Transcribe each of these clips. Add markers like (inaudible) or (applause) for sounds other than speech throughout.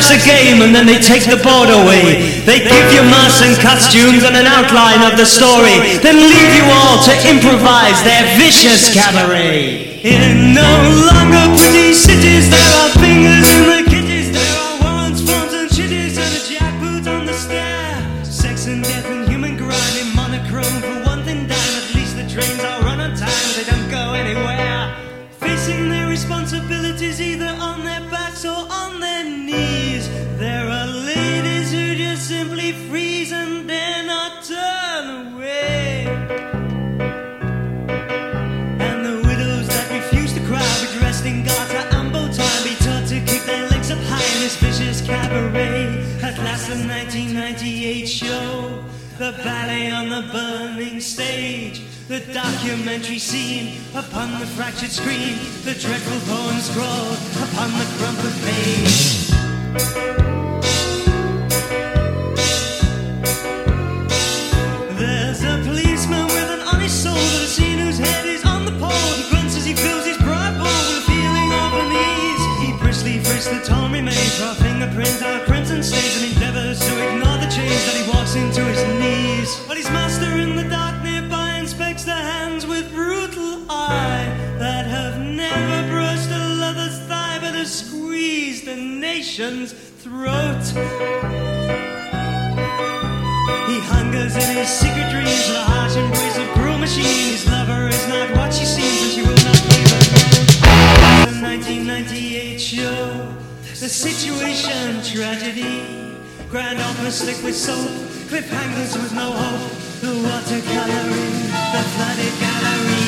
life's a game and then they take the board away. They give you masks and costumes and an outline of the story, then leave you all to improvise their vicious cabaret. In no longer pretty cities, there are the documentary scene upon the fractured screen, the dreadful poem scrawled upon the crumpled page. There's a policeman with an honest soul that seen whose head is on the pole. He grunts as he fills his pride bowl with a feeling of unease. He briskly frisks the torn remains for a fingerprint on a crimson stage and endeavors nation's throat. He hungers in his secret dreams the harsh embrace of cruel machine. His lover is not what she seems, and she will not role. The 1998 show, the situation tragedy. Grand opera slick with soap, cliffhangers with no hope. The watercoloring, the flooded gallery.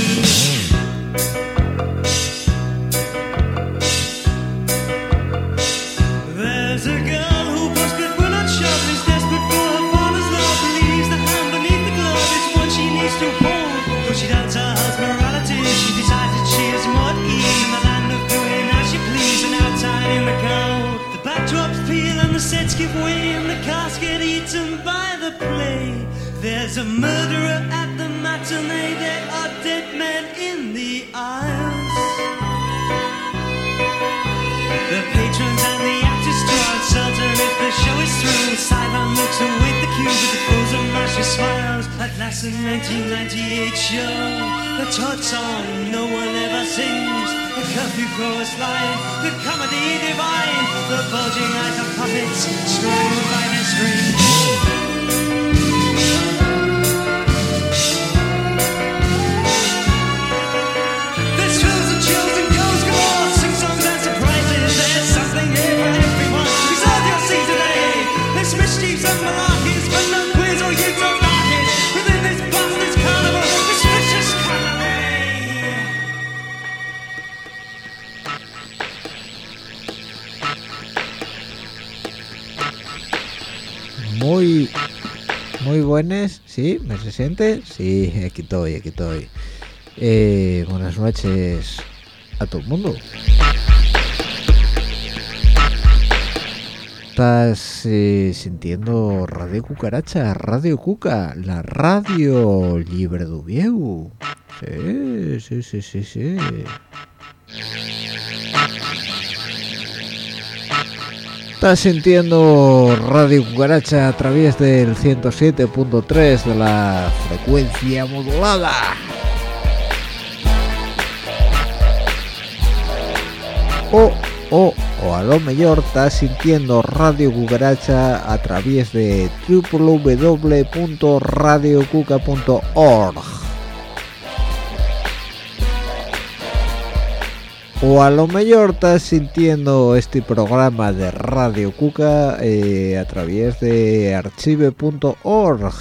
There's a murderer at the matinee. There are dead men in the aisles. The patrons and the actors draw uncertain if the show is through. Sideline looks await the cue with the frozen mashy smiles. At last, the 1998 show, the Todd song no one ever sings. The curfew chorus line, the comedy divine, the bulging eyes of puppets strung by their strings. Buenas, ¿sí? ¿Me se siente? Sí, aquí estoy, aquí estoy. Eh, buenas noches a todo el mundo. Estás eh, sintiendo Radio Cucaracha, Radio Cuca, la radio libre de. Sí, sí, sí, sí, sí. Estás sintiendo Radio Cucaracha a través del 107.3 de la frecuencia modulada. O, o, o a lo mejor estás sintiendo Radio Cucaracha a través de www.radiocuca.org. O a lo mejor estás sintiendo este programa de Radio Cuca eh, a través de archive.org.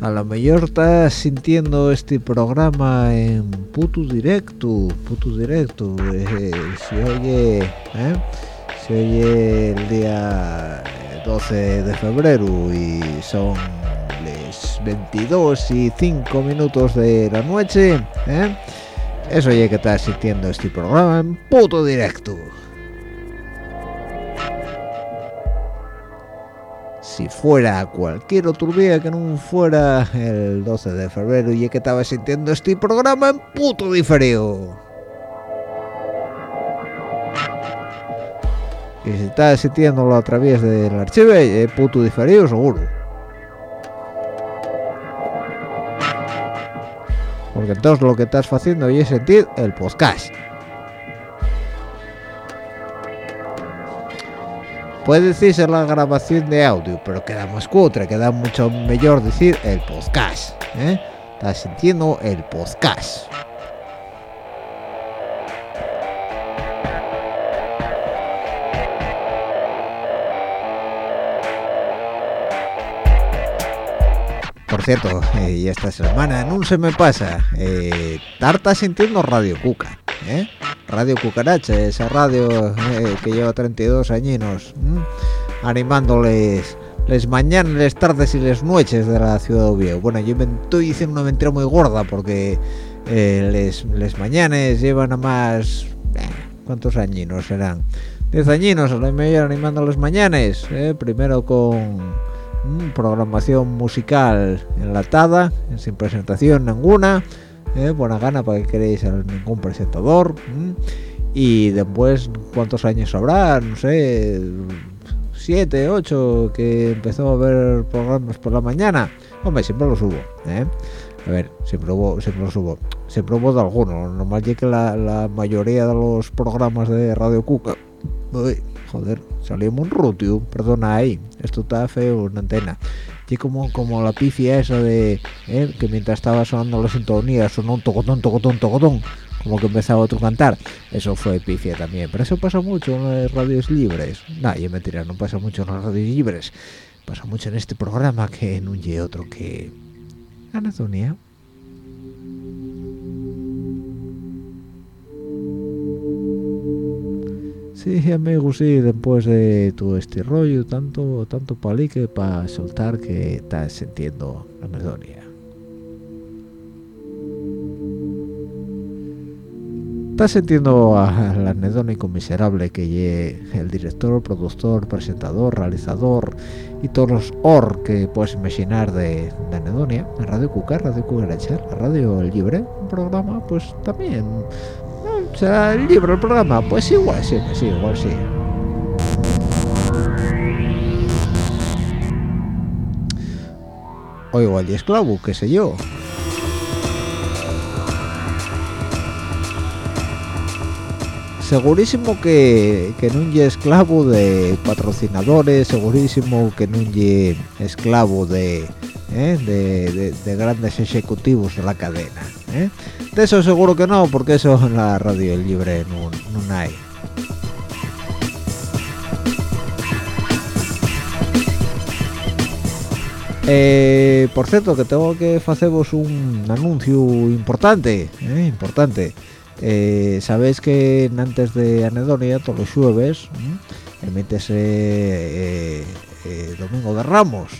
A lo mejor estás sintiendo este programa en puto directo, puto directo. eh, se oye, ¿eh? se oye el día 12 de febrero y son 22 y 5 minutos de la noche. ¿eh? Eso ya que está asistiendo este programa en puto directo. Si fuera cualquier otro día que no fuera el 12 de febrero, ya que estaba sintiendo este programa en puto diferido. Y si está asistiéndolo a través del archivo, es eh, puto diferido seguro. Porque entonces lo que estás haciendo es sentir el podcast puede decirse la grabación de audio pero queda más cutre queda mucho mejor decir el podcast ¿eh? estás sintiendo el podcast Por cierto, eh, y esta semana no se me pasa, eh, Tarta sintiendo Radio Cuca, ¿eh? Radio Cucaracha, esa radio eh, que lleva 32 añinos, animándoles les mañanas, les tardes y les noches de la ciudad de Oviedo. Bueno, yo me estoy diciendo una mentira muy gorda porque les, les mañanes llevan a más... ¿Cuántos añinos serán? 10 añinos a lo mejor animando los mañanes, primero con programación musical enlatada, sin presentación ninguna, ¿eh? buena gana para que queréis a ningún presentador, mm, y después cuántos años habrá, no sé, 7, 8, que empezó a ver programas por la mañana, hombre, siempre los hubo, ¿eh? A ver, siempre hubo, siempre los hubo, siempre hubo de algunos, normal que la, mayoría de los programas de Radio Cuca, joder, salió un rutio, perdona ahí, esto está feo en antena, y como, como la pifia esa de, ¿eh? que mientras estaba sonando la sintonía sonó un tocotón, tocotón, tocotón, como que empezaba otro cantar, eso fue pifia también, pero eso pasa mucho en las radios libres, nah, y mentira, no pasa mucho en las radios libres, pasa mucho en este programa que en un y otro que... Anatonía. Sí, amigo, sí, después de todo este rollo, tanto tanto palique para soltar que estás sintiendo la anedonia. Estás sintiendo al anedónico miserable que ye el director, productor, presentador, realizador y todos los or que puedes imaginar de, de Anedonia, en Radio Cuca, Radio Cucaracha, la Radio El Libre, un programa pues también será el libro el programa, pues igual sí, pues sí, igual sí. O igual y esclavo, qué sé yo. Segurísimo que, que es esclavo de patrocinadores, segurísimo que no es esclavo de, ¿eh? de, de- de grandes ejecutivos de la cadena. ¿eh? De eso seguro que no, porque eso en la radio libre no, hay. Eh, por cierto, que tengo que haceros un anuncio importante, importante. Eh, Sabéis que antes de Anedonia, todos los jueves, ¿m? emítese eh, eh, Domingo de Ramos,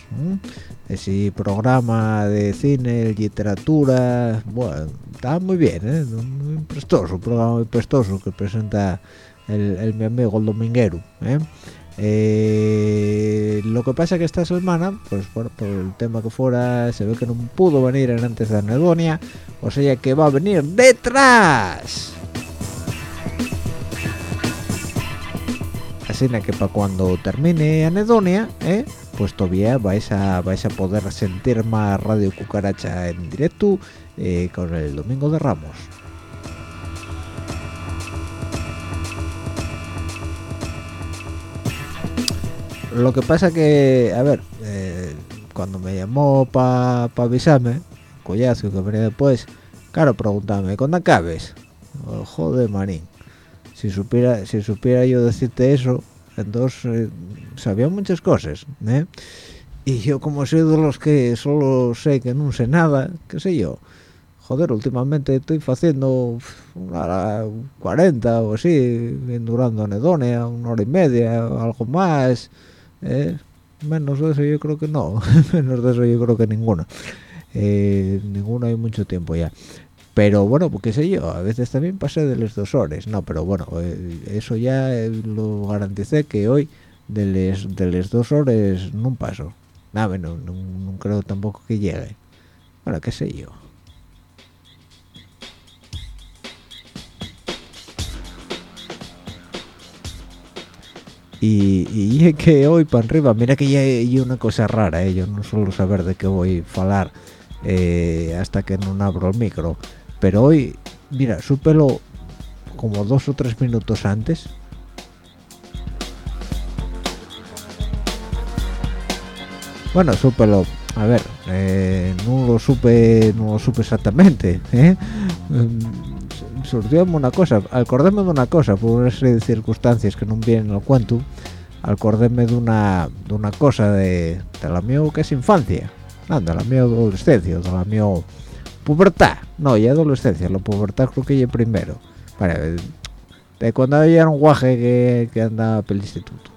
ese programa de cine, literatura, bueno, está muy bien, muy prestoso, un programa muy prestoso que presenta el, el mi amigo dominguero. ¿Eh? Lo que pasa que esta semana, pues por, por el tema que fuera, se ve que no pudo venir en antes de Anedonia, o sea que va a venir detrás. Así que para cuando termine Anedonia, ¿eh? pues todavía vais a, a poder sentir más Radio Cucaracha en directo eh, con el Domingo de Ramos. Lo que pasa que, a ver, eh, cuando me llamó para pa avisarme, collazo que venía después, claro, preguntame, ¿cuándo acabes? Oh, joder, manín. Si supiera, si supiera yo decirte eso, entonces eh, sabía muchas cosas, ¿eh? Y yo como soy de los que solo sé que no sé nada, qué sé yo, joder, últimamente estoy haciendo una hora 40 o así, durando anedonia, una hora y media, algo más, ¿eh? menos de eso yo creo que no, (laughs) menos de eso yo creo que ninguno, eh, ninguno hay mucho tiempo ya. Pero bueno, qué sé yo, a veces también pasé de las dos horas, no, pero bueno, eh, eso ya eh, lo garanticé que hoy de las de las dos horas no paso. Nada, no, no, no creo tampoco que llegue. Bueno, qué sé yo. Y, y que hoy para arriba mira que ya hay una cosa rara ¿eh? yo no suelo saber de qué voy a hablar eh, hasta que no abro el micro pero hoy mira súpelo como dos o tres minutos antes bueno súpelo a ver eh, no lo supe no lo supe exactamente ¿eh? Surgióme una cosa acordéme de una cosa por una serie de circunstancias que no vienen al cuento acordéme de una de una cosa de, de la mío que es infancia no, de la mi adolescencia de la mi pubertad no ya adolescencia la pubertad creo que ya primero vale, de cuando era un guaje que, que andaba por el instituto.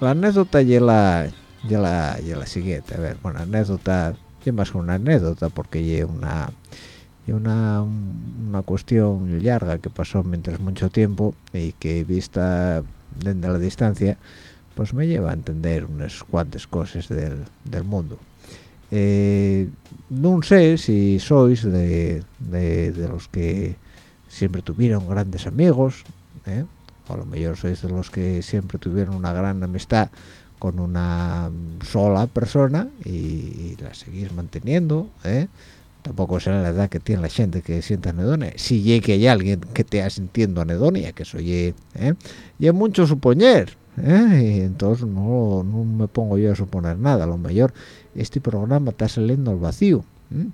La anécdota y la, y la, y la siguiente. A ver, bueno, anécdota, es más que una anécdota porque es una, una, una cuestión larga que pasó mientras mucho tiempo y que vista desde la distancia, pues me lleva a entender unas cuantas cosas del, del mundo. Eh, no sé si sois de, de, de, los que siempre tuvieron grandes amigos, ¿eh? o a lo mejor sois de los que siempre tuvieron una gran amistad con una sola persona y, la seguís manteniendo ¿eh? tampoco será la edad que tiene la gente que sienta anedonia si llegue hay alguien que te ha sintiendo anedonia que soy ¿eh? y es mucho suponer ¿eh? y entonces no, no, me pongo yo a suponer nada a lo mejor este programa está saliendo al vacío ¿eh?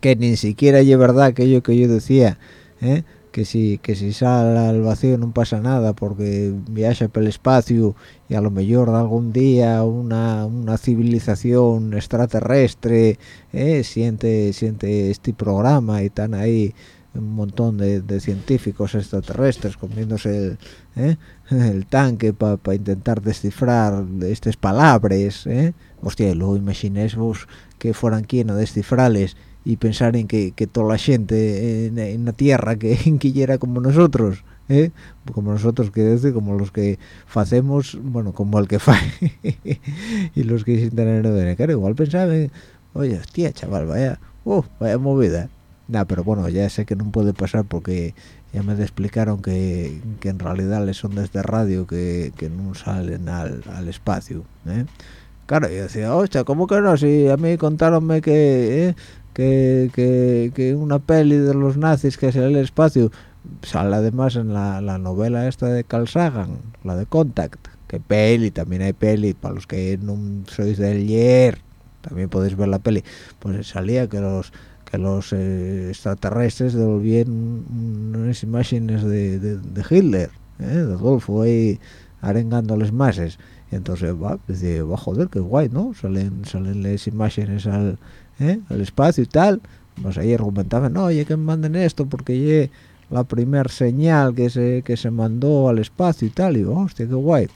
que ni siquiera es verdad aquello que yo decía ¿eh? Que si que si sale al vacío no pasa nada porque viaja por el espacio y a lo mejor algún día una, una civilización extraterrestre eh, siente siente este programa y están ahí un montón de, científicos extraterrestres comiéndose el, eh, el tanque para pa intentar descifrar estas palabras eh. hostia luego imaginéis vos que fueran quien a descifrarles y pensar en que, que toda la gente en, en, la tierra que (laughs) quiera como nosotros ¿eh? como nosotros que decir como los que hacemos bueno como el que fa (laughs) y los que sin tener de claro igual pensaban oye hostia chaval vaya uh, vaya movida nah, pero bueno ya sé que no puede pasar porque ya me explicaron que, que en realidad les son desde radio que, que no salen al, al espacio ¿eh? claro yo decía hostia cómo que no si a mí contaronme que ¿eh? Que, que, que, una peli de los nazis que sale el espacio sale además en la, la, novela esta de Carl Sagan, la de Contact, que peli, también hay peli, para los que no sois del ayer, también podéis ver la peli, pues salía que los que los eh, extraterrestres devolvían unas imágenes de, de, de Hitler, ¿eh? de Adolfo ahí arengando las masas, y entonces va, decía, va joder, qué guay, ¿no? Salen, salen las imágenes al ¿eh? el espacio y tal pues ahí argumentaban no oye que me manden esto porque ye la primer señal que se que se mandó al espacio y tal y digo hostia qué guay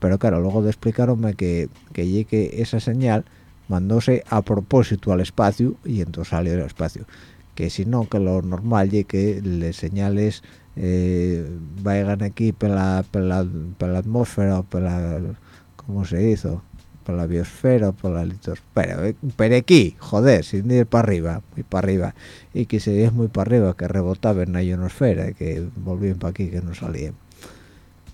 pero claro luego de explicaronme que que esa señal mandóse a propósito al espacio y entonces salió del espacio que si no que lo normal y que les señales eh, vayan aquí por la, la, la atmósfera o por la ¿cómo se hizo? Por la biosfera, por la litosfera, eh, pero aquí, joder, sin ir para arriba, muy para arriba, y que se muy para arriba, que rebotaba en la ionosfera, que volvían para aquí, que no salían.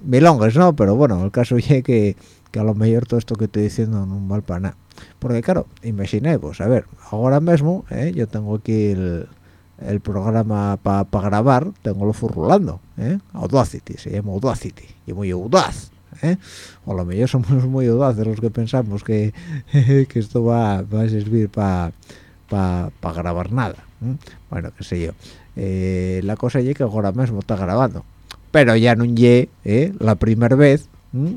Milongas, ¿no? Pero bueno, el caso es que, que a lo mejor todo esto que estoy diciendo no vale para nada. Porque claro, imaginemos, a ver, ahora mismo ¿eh? yo tengo aquí el, el programa para pa grabar, tengo lo furrulando, ¿eh? Audacity, se llama Audacity, y muy audaz, ¿eh? o a lo mejor somos muy audaces los que pensamos que, (laughs) que esto va, va, a servir para pa, pa grabar nada ¿eh? bueno qué sé yo eh, la cosa es que ahora mismo está grabando pero ya no ye ¿eh? la primera vez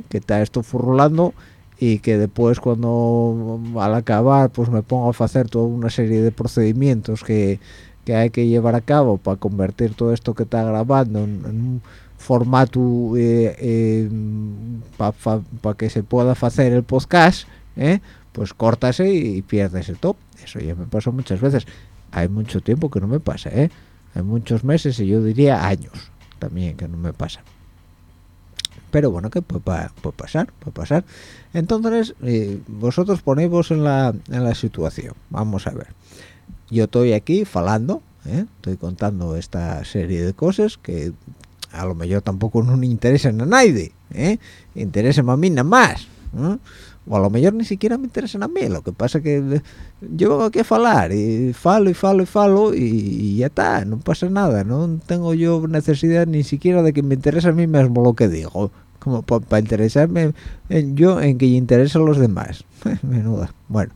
que está esto furrulando y que después cuando al acabar pues me pongo a hacer toda una serie de procedimientos que, que hay que llevar a cabo para convertir todo esto que está grabando en, en un formato eh, eh, para pa, que se pueda hacer el podcast eh, pues córtase y pierdes el top. Eso ya me pasó muchas veces. Hay mucho tiempo que no me pasa hay muchos meses y yo diría años también que no me pasa. Pero bueno que puede, puede pasar puede pasar. Entonces vosotros ponéis en la en la situación. Vamos a ver. Yo estoy aquí falando estoy contando esta serie de cosas que a lo mejor tampoco no interesan a nadie ¿eh? interesan a mí nada más o a lo mejor ni siquiera me interesan a mí. Lo que pasa que yo vengo aquí a hablar y falo y falo y falo y, ya está no pasa nada. No tengo yo necesidad ni siquiera de que me interese a mí mismo lo que digo como para interesarme en yo en que interesa a los demás. (laughs) Menuda. Bueno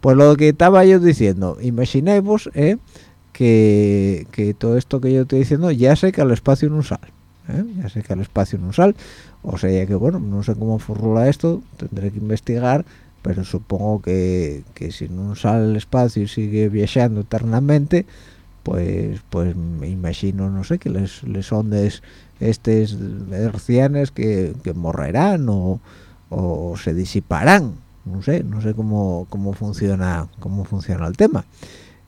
pues lo que estaba yo diciendo imaginemos ¿eh? Que, que, todo esto que yo estoy diciendo ya sé que al espacio no sale ¿eh? ya sé que al espacio no sale. O sea que bueno no sé cómo formula esto tendré que investigar pero supongo que, que si no sale al espacio y sigue viajando eternamente pues pues me imagino no sé que les, les ondes estos hercianes que, que morrerán o, o, se disiparán. No sé no sé cómo, cómo funciona cómo funciona el tema.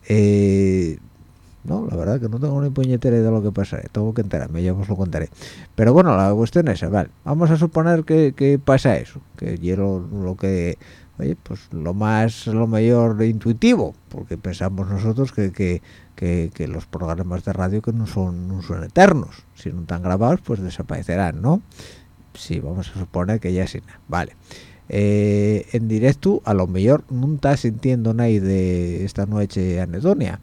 Eh, no la verdad que no tengo ni puñetera de lo que pasa tengo que enterarme ya os lo contaré. Pero bueno la cuestión es vale vamos a suponer que, que pasa eso que hielo lo que oye pues lo más lo mayor intuitivo porque pensamos nosotros que, que, que, los programas de radio que no son son eternos si no están grabados pues desaparecerán no sí vamos a suponer que ya sí vale. Eh, en directo a lo mejor no está sintiendo nadie de esta noche anedonia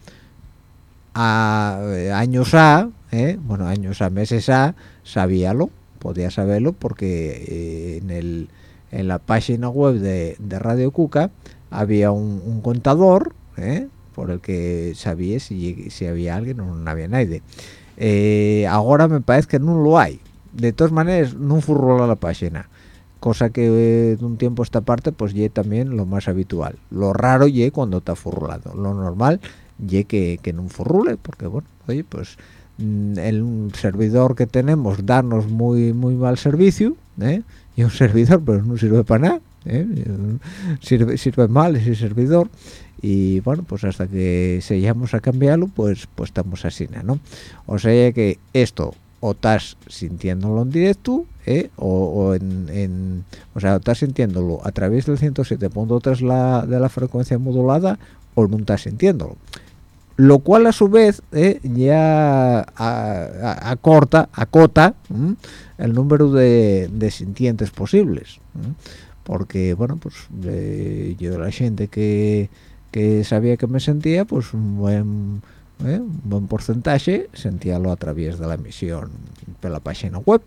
a eh, años a, eh, bueno, años a, meses a, sabíalo, podía saberlo porque eh, en, el, en la página web de, Radio Cuca había un, contador por el que sabía si, si había alguien o no había nadie. ahora me parece que no lo hay. De todas maneras, no furrola la página cosa que de un tiempo esta parte pues ye también lo más habitual lo raro ye cuando está furrolado lo normal y que, que no furrule porque bueno oye pues mm, el servidor que tenemos darnos muy muy mal servicio ¿eh? y un servidor pero no sirve para nada ¿eh? sirve, sirve mal ese servidor y bueno pues hasta que sellamos a cambiarlo pues pues estamos así no o sea que esto o estás sintiéndolo en directo ¿eh? o, en, o sea estás sintiéndolo a través del 107.3 la, de la frecuencia modulada o no estás sintiéndolo lo cual a su vez eh, ya acorta, acota el número de, sintientes posibles porque bueno pues yo la gente que, sabía que me sentía pues un buen eh, un buen porcentaje sentíalo a través de la emisión de la página web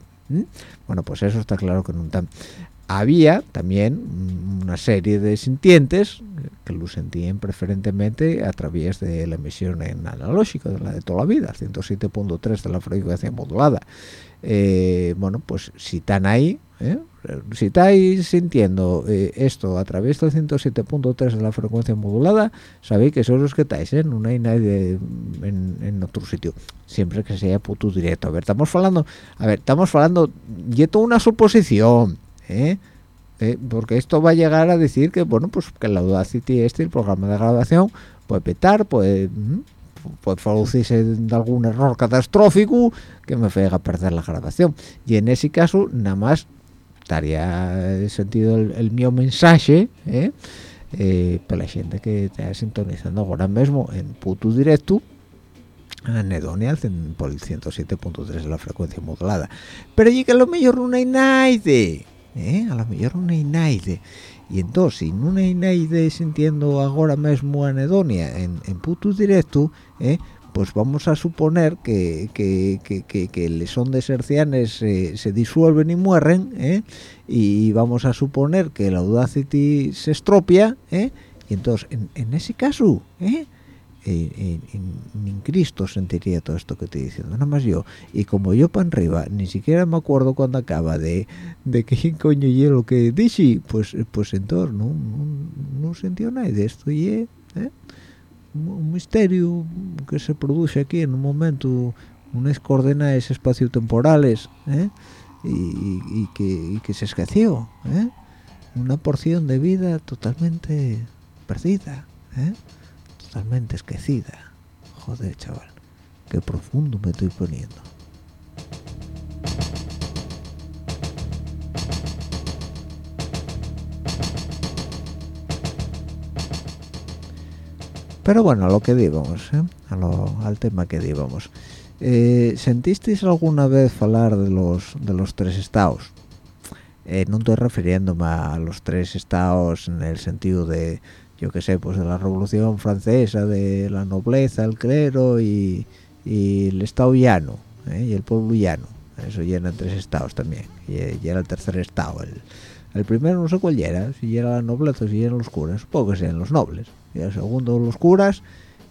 bueno pues eso está claro que tan había también una serie de sintientes que lo sentían preferentemente a través de la emisión en analógico, de la de toda la vida, 107.3 de la frecuencia modulada. Eh, bueno, pues si están ahí, ¿eh? si estáis sintiendo eh, esto a través del 107.3 de la frecuencia modulada, sabéis que sois los que estáis, no hay nadie en, otro sitio, siempre que sea puto directo. A ver, estamos hablando, a ver, estamos hablando, y esto una suposición, ¿eh? ¿Eh? porque esto va a llegar a decir que bueno pues que la Audacity este el programa de grabación puede petar puede puede producirse algún error catastrófico que me a perder la grabación y en ese caso nada más estaría sentido el, mío mensaje ¿eh? eh, para la gente que está sintonizando ahora mismo en puto directo anedonia por el 107.3 de la frecuencia modulada pero y que lo mejor no hay nadie ¿eh? a lo mejor no hay nadie y entonces si no hay nadie sintiendo ahora mismo anedonia en, en puto directo ¿eh? pues vamos a suponer que, que, que, que, les ondas hercianas se disuelven y mueren ¿eh? y vamos a suponer que la Audacity se estropia y entonces en, en ese caso ¿eh? En, Cristo sentiría todo esto que estoy diciendo, nada más yo. Y como yo para arriba, ni siquiera me acuerdo cuando acaba de, de qué (laughs) coño y lo que dije, pues pues entonces no, no, sentió nada de esto y ¿eh? un misterio que se produce aquí en un momento, unas coordenadas espacio-temporales ¿eh? y, que, que se escació, ¿eh? una porción de vida totalmente perdida. ¿eh? Totalmente esquecida. Joder, chaval, qué profundo me estoy poniendo. pero bueno a lo que digamos ¿eh? al tema que digamos eh, ¿sentisteis alguna vez hablar de los de los tres estados? Eh, no estoy refiriéndome a los tres estados en el sentido de yo que sé pues de la revolución francesa de la nobleza el clero y, el estado llano y el pueblo llano. Eso llena tres estados también. Y, era el tercer estado el, el primero no sé cuál era si era la nobleza o si eran los curas supongo que sean los nobles. Y el segundo los curas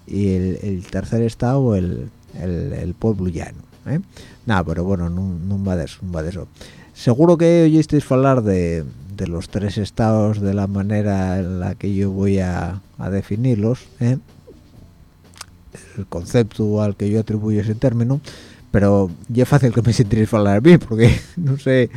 y el, tercer estado el, el, pueblo llano ¿eh? nada pero bueno no, va de eso no va de eso seguro que oísteis hablar de, de, los tres estados de la manera en la que yo voy a, a definirlos ¿eh? el concepto al que yo atribuyo ese término pero ya es fácil que me (laughs) sentiréis hablar mí porque (laughs) no sé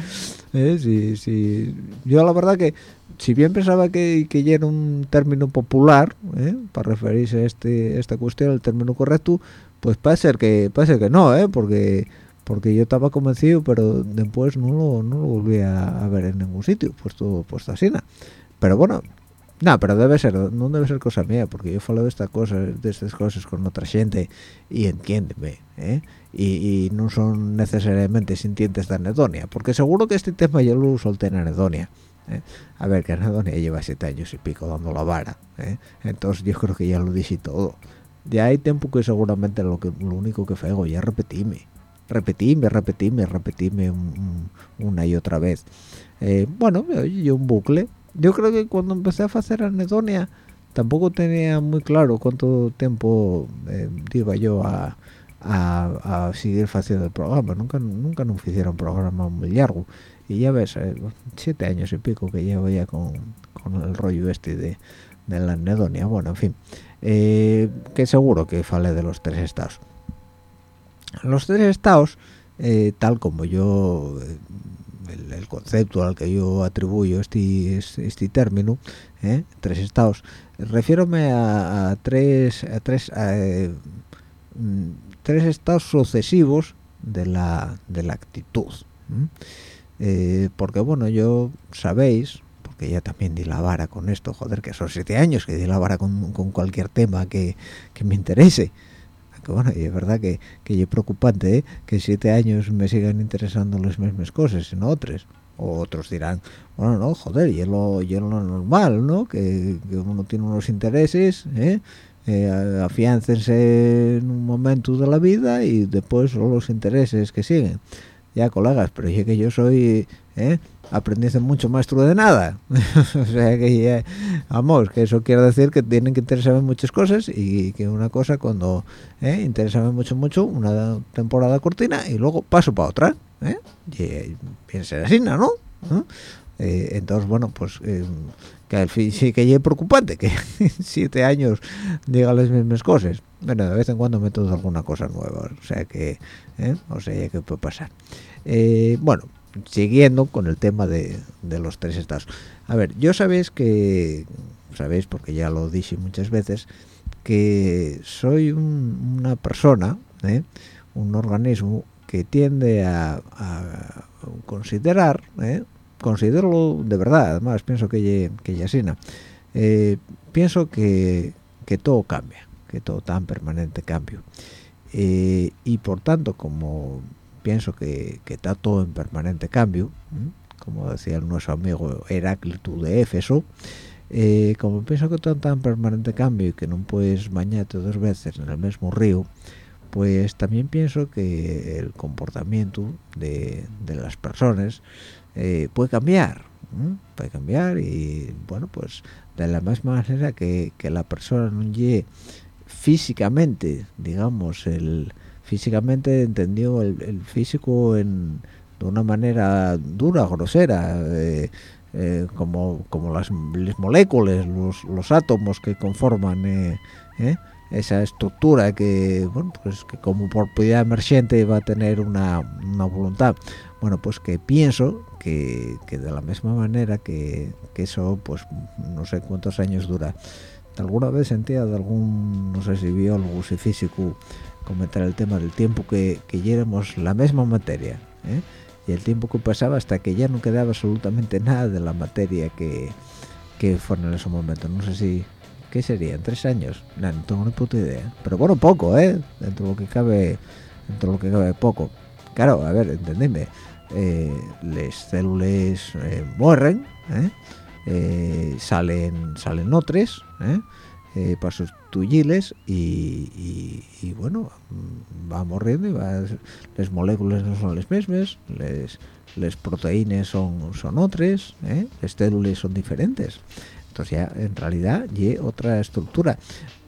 ¿eh? si, si yo la verdad que si bien pensaba que, que ya era un término popular ¿eh? para referirse a este esta cuestión el término correcto pues puede ser que puede ser que no ¿eh? porque porque yo estaba convencido pero después no lo, no lo volví a, ver en ningún sitio puesto puesto así nada pero bueno no, pero debe ser, no debe ser cosa mía, porque yo falo de estas cosas, de estas cosas con otra gente y entiéndeme, ¿eh? y, no son necesariamente sintientes de anedonia, porque seguro que este tema yo lo solté en anedonia. ¿eh? A ver, que anedonia lleva siete años y pico dando la vara, ¿eh? entonces yo creo que ya lo dije todo. Ya hay tiempo que seguramente lo que lo único que fego ya repetíme, repetíme, repetíme, repetíme una y otra vez. Eh, bueno, yo un bucle. Yo creo que cuando empecé a hacer anedonia tampoco tenía muy claro cuánto tiempo iba yo a a, seguir haciendo el programa. Nunca nunca nos hicieron un programa muy largo. Y ya ves eh, siete años y pico que llevo ya con, con el rollo este de, de, la anedonia. Bueno en fin. Eh, que seguro que fale de los tres estados los tres estados eh, tal como yo el, concepto al que yo atribuyo este este, término tres estados refiérome a, a tres a tres mm, tres estados sucesivos de la, de la actitud. Eh, porque bueno, yo sabéis, porque ya también di la vara con esto, joder, que son siete años que di la vara con, cualquier tema que, me interese. Bueno, y es verdad que, que es preocupante ¿eh? que siete años me sigan interesando las mismas cosas, no otras. O otros dirán, bueno, no, joder, y es lo, y lo normal, ¿no? Que, que, uno tiene unos intereses, ¿eh? eh, en un momento de la vida y después son los intereses que siguen ya colegas pero yo que yo soy eh, mucho maestro de nada. (laughs) O sea que vamos que eso quiere decir que tienen que interesarme muchas cosas y que una cosa cuando eh, mucho mucho una temporada cortina y luego paso para otra ¿eh? y piensa así no eh, entonces bueno pues eh, que al fin sí que es preocupante que (laughs) siete años diga las mismas cosas. Bueno de vez en cuando meto alguna cosa nueva o sea que ¿eh? o sea que puede pasar. Eh, bueno siguiendo con el tema de, los tres estados a ver yo sabéis que sabéis porque ya lo dije muchas veces que soy una persona ¿eh? un organismo que tiende a, considerar ¿eh? considero de verdad, además pienso que que ya eh, pienso que, que, todo cambia, que todo en permanente cambio. Eh, y por tanto, como pienso que, está todo en permanente cambio, como decía nuestro amigo Heráclito de Éfeso, eh, como pienso que todo está en permanente cambio y que no puedes bañarte dos veces en el mismo río, pues también pienso que el comportamiento de, de las personas eh, puede cambiar puede cambiar y bueno pues de la misma manera que, que la persona no llegue físicamente digamos el físicamente entendió el, físico en, de una manera dura grosera eh, eh, como como las, moléculas los, los, átomos que conforman esa estructura que bueno pues que como propiedad emergente va a tener una, una voluntad. Bueno pues que pienso que, de la misma manera que, eso pues no sé cuántos años dura. Alguna vez sentía de algún no sé si biólogo si físico comentar el tema del tiempo que, que la misma materia ¿eh? y el tiempo que pasaba hasta que ya no quedaba absolutamente nada de la materia que, que fue en ese momento no sé si ¿qué serían? ¿Tres años? No, no tengo ni puta idea. Pero bueno, poco, ¿eh? Dentro de lo que cabe, dentro de lo que cabe poco. Claro, a ver, entendedme. Eh, las células eh, mueren, ¿eh? Eh, salen salen otras, ¿eh? eh, sustituirles y, y, bueno va morriendo y va, las moléculas no son las mismas les, les proteínas son son otras ¿eh? las células son diferentes. Entonces ya en realidad y otra estructura.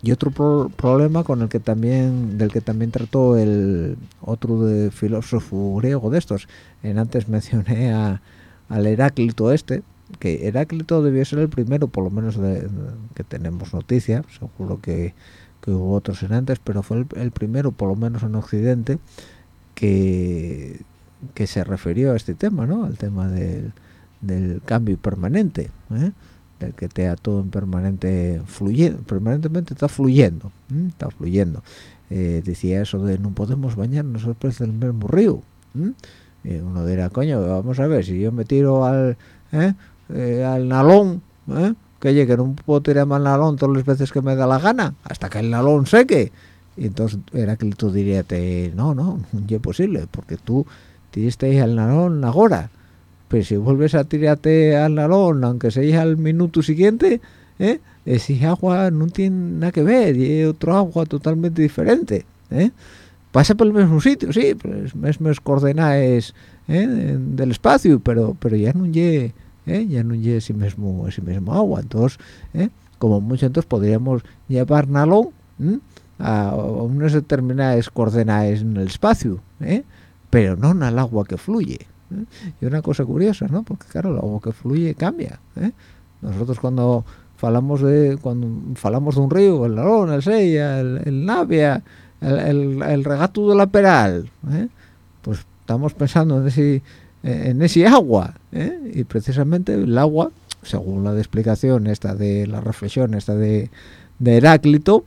Y otro pro problema con el que también del que también trató el otro filósofo griego de estos. En antes mencioné a, al Heráclito este que Heráclito debió ser el primero, por lo menos que tenemos noticia, seguro que, que, hubo otros en antes, pero fue el, el, primero, por lo menos en Occidente, que, que se refirió a este tema, ¿no? Al tema del, del cambio permanente, ¿eh? del que te todo en permanente fluyendo, permanentemente está fluyendo, ¿eh? está fluyendo. Eh, decía eso de no podemos bañarnos al precio del mismo río. Uno dirá, coño, vamos a ver, si yo me tiro al... eh, al nalón, ¿eh? que llegue, no puedo tirar al nalón todas las veces que me da la gana, hasta que el nalón seque. Y entonces era que tú dirías, no, no, no es posible, porque tú tiraste al nalón ahora, pero si vuelves a tirarte al nalón, aunque sea al minuto siguiente, ¿eh? ese agua no tiene nada que ver, y es otro agua totalmente diferente. ¿eh? Pasa por el mismo sitio, sí, pues mismas coordenadas ¿eh? del espacio, pero pero ya no llegue ¿eh? ya no es ese mismo ese mismo agua entonces ¿eh? como mucho entonces podríamos llevar nalón ¿eh? a unas determinadas coordenadas en el espacio ¿eh? pero no al agua que fluye ¿eh? y una cosa curiosa no porque claro el agua que fluye cambia ¿eh? nosotros cuando falamos de cuando falamos de un río el nalón el sella el, el navia el, el, el, regato de la peral pues estamos pensando en ese en ese agua ¿eh? y precisamente el agua según la explicación esta de la reflexión esta de, de Heráclito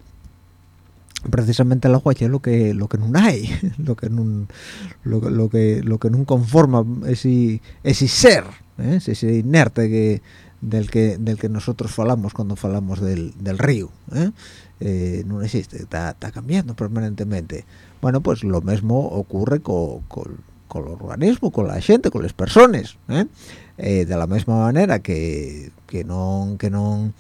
precisamente el agua es lo que lo que no hay (laughs) lo que no lo, que lo que no conforma ese ese ser ¿eh? ese inerte del que del que nosotros falamos cuando falamos del, del río ¿eh? Eh, no existe está, cambiando permanentemente bueno pues lo mismo ocurre con con el organismo, con la gente, con las personas, ¿eh? Eh, de la misma manera que, que no que no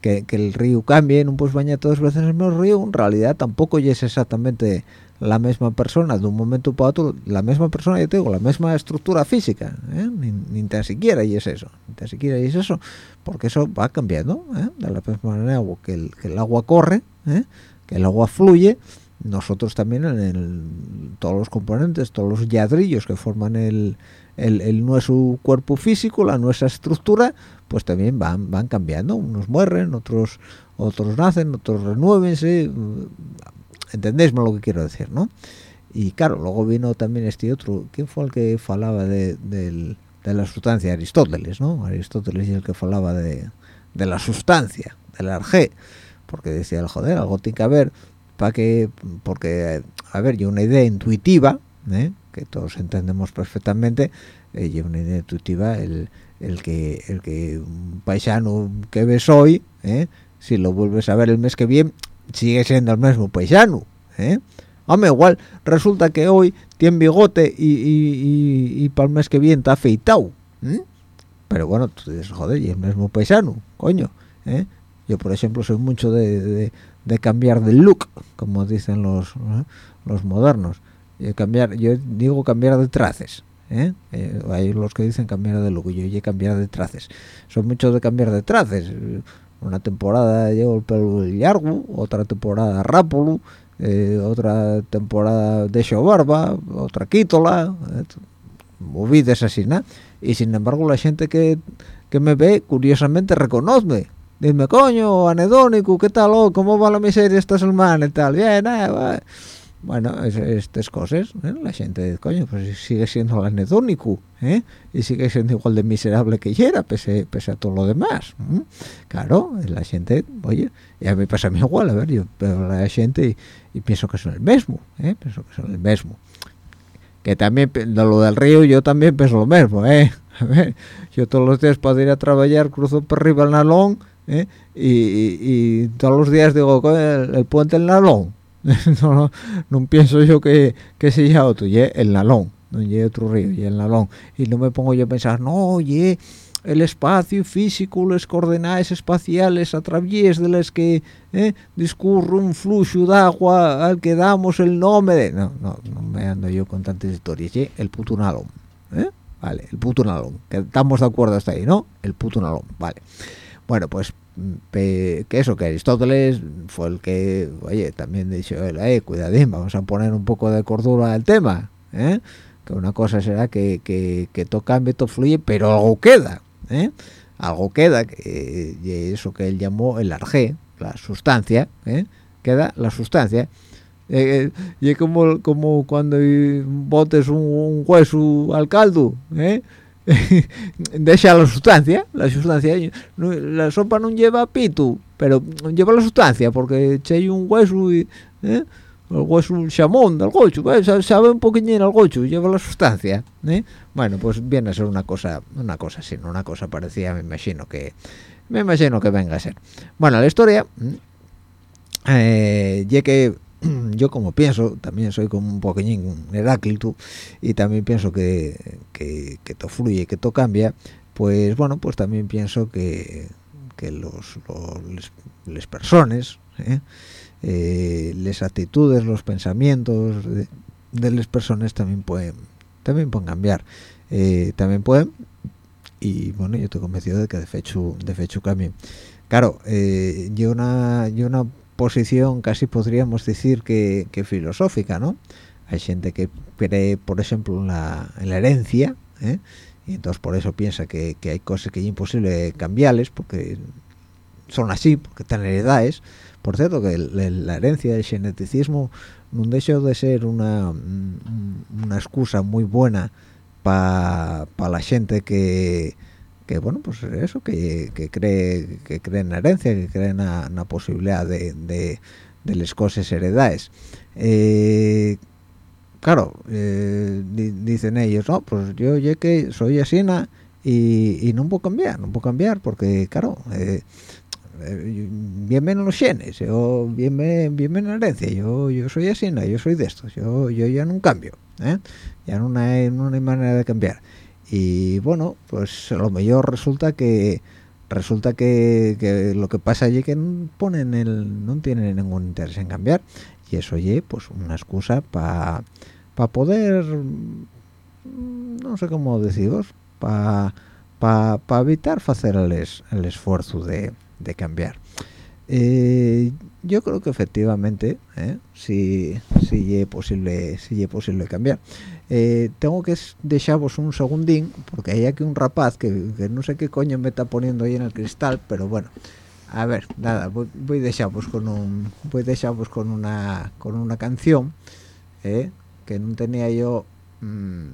que, que, el río cambie, no pues baña todas veces el mismo río, en realidad tampoco es exactamente la misma persona de un momento para otro, la misma persona, yo te digo, la misma estructura física, ¿eh? ni, ni, tan siquiera y es eso, ni tan siquiera y es eso, porque eso va cambiando, ¿eh? de la misma manera que el, que el agua corre, ¿eh? que el agua fluye, nosotros también en el, todos los componentes, todos los ladrillos que forman el, el, nuestro cuerpo físico, la nuestra estructura, pues también van van cambiando, unos mueren, otros otros nacen, otros renuevense, entendéis lo que quiero decir, ¿no? Y claro, luego vino también este otro, ¿quién fue el que falaba de, de, la sustancia? Aristóteles, ¿no? Aristóteles es el que falaba de, de la sustancia, del arjé, porque decía, joder, algo tiene que haber, para que porque a ver yo una idea intuitiva ¿eh? que todos entendemos perfectamente eh, yo una idea intuitiva el, el que el que un paisano que ves hoy ¿eh? si lo vuelves a ver el mes que viene sigue siendo el mismo paisano ¿eh? hombre igual resulta que hoy tiene bigote y, y, y, y para el mes que viene está afeitado pero bueno tú dices joder y el mismo paisano coño ¿eh? yo por ejemplo soy mucho de de cambiar de look, como dicen los ¿eh? los modernos. Y cambiar, yo digo cambiar de traces. ¿eh? Eh, hay los que dicen cambiar de look, yo llegué cambiar de traces. Son muchos de cambiar de traces. Una temporada llevo el pelo largo, otra temporada rápolo, eh, otra temporada de barba, otra quítola, movidas así, ¿no? Y sin embargo la gente que, que me ve, curiosamente, reconoce dime coño anedónico qué tal oh, cómo va la miseria esta semana y tal bien eh, bueno es, estas cosas ¿eh? la gente coño pues sigue siendo anedónico ¿eh? y sigue siendo igual de miserable que ya era pese, pese a todo lo demás ¿eh? claro la gente oye y a mí pasa a mí igual a ver yo veo a la gente y, y, pienso que son el mismo ¿eh? pienso que son el mismo que también de lo del río yo también pienso lo mismo ¿eh? (laughs) a ver, yo todos los días para ir a trabajar cruzo por arriba el nalón ¿eh? y, todos los días digo el, puente el nalón (laughs) no, no, pienso yo que, que sea otro y el nalón no y otro río y el nalón y no me pongo yo a pensar no oye el espacio físico, las coordenadas espaciales a través de las que eh, discurre un flujo de agua al que damos el nombre de... No, no, no me ando yo con tantas historias. ¿eh? El puto nalón. ¿eh? Vale, el puto nalón. Que estamos de acuerdo hasta ahí, ¿no? El puto nalón. Vale. Bueno, pues que eso, que Aristóteles fue el que, oye, también dicho, eh, cuidadín, vamos a poner un poco de cordura al tema, ¿eh? que una cosa será que, que, que todo cambia, todo fluye, pero algo queda, ¿eh? algo queda, que eso que él llamó el arjé, la sustancia, ¿eh? queda la sustancia. Eh, y es como, como cuando botes un, hueso al caldo, (laughs) deja la sustancia, la sustancia, la sopa no lleva pito, pero lleva la sustancia, porque hay un hueso y el hueso chamón del gocho, sabe un poquillín al gocho, lleva la sustancia, ¿eh? Bueno, pues viene a ser una cosa, una cosa así, una cosa parecida, me imagino que, me imagino que venga a ser. Bueno, la historia, eh, ya que (clears throat) yo como pienso, también soy como un poquillín Heráclito, y también pienso que, que, que todo fluye, que todo cambia, pues bueno, pues también pienso que, que los, los, personas, ¿eh? eh, las actitudes, los pensamientos de, las personas también pueden también pueden cambiar, eh, también pueden y bueno yo estoy convencido de que de hecho de hecho cambien. Claro, yo una yo una posición casi podríamos decir que, filosófica, ¿no? Hay gente que cree, por ejemplo, en la, en la herencia, ¿eh? y entonces por eso piensa que, hay cosas que es imposible cambiarles, porque son así, porque están heredades, por cierto, que la herencia del geneticismo no deja de ser una, una excusa muy buena para la gente que, que, bueno, pues eso, que, cree que cree en la herencia, que cree en la, posibilidad de, de, las cosas heredades. Eh, claro, eh, dicen ellos, no, pues yo ya que soy asina y, y no puedo cambiar, no puedo cambiar porque, claro, eh, eh, bien menos los genes, yo bien bien herencia, yo yo soy así, no, yo soy de estos, yo yo ya no cambio, ¿eh? ya no hay, no hay manera de cambiar. Y bueno, pues lo mejor resulta que resulta que, lo que pasa allí que no ponen el no tienen ningún interés en cambiar y eso oye pues una excusa para para poder no sé cómo deciros para para evitar hacer el esfuerzo de de cambiar. Eh, yo creo que efectivamente ¿eh? si, si es posible si es posible cambiar. Eh, tengo que dejaros un segundín porque hay aquí un rapaz que, no sé qué coño me está poniendo ahí en el cristal pero bueno. A ver nada voy, voy dejaros con un voy dejaros con una con una canción que no tenía yo mm,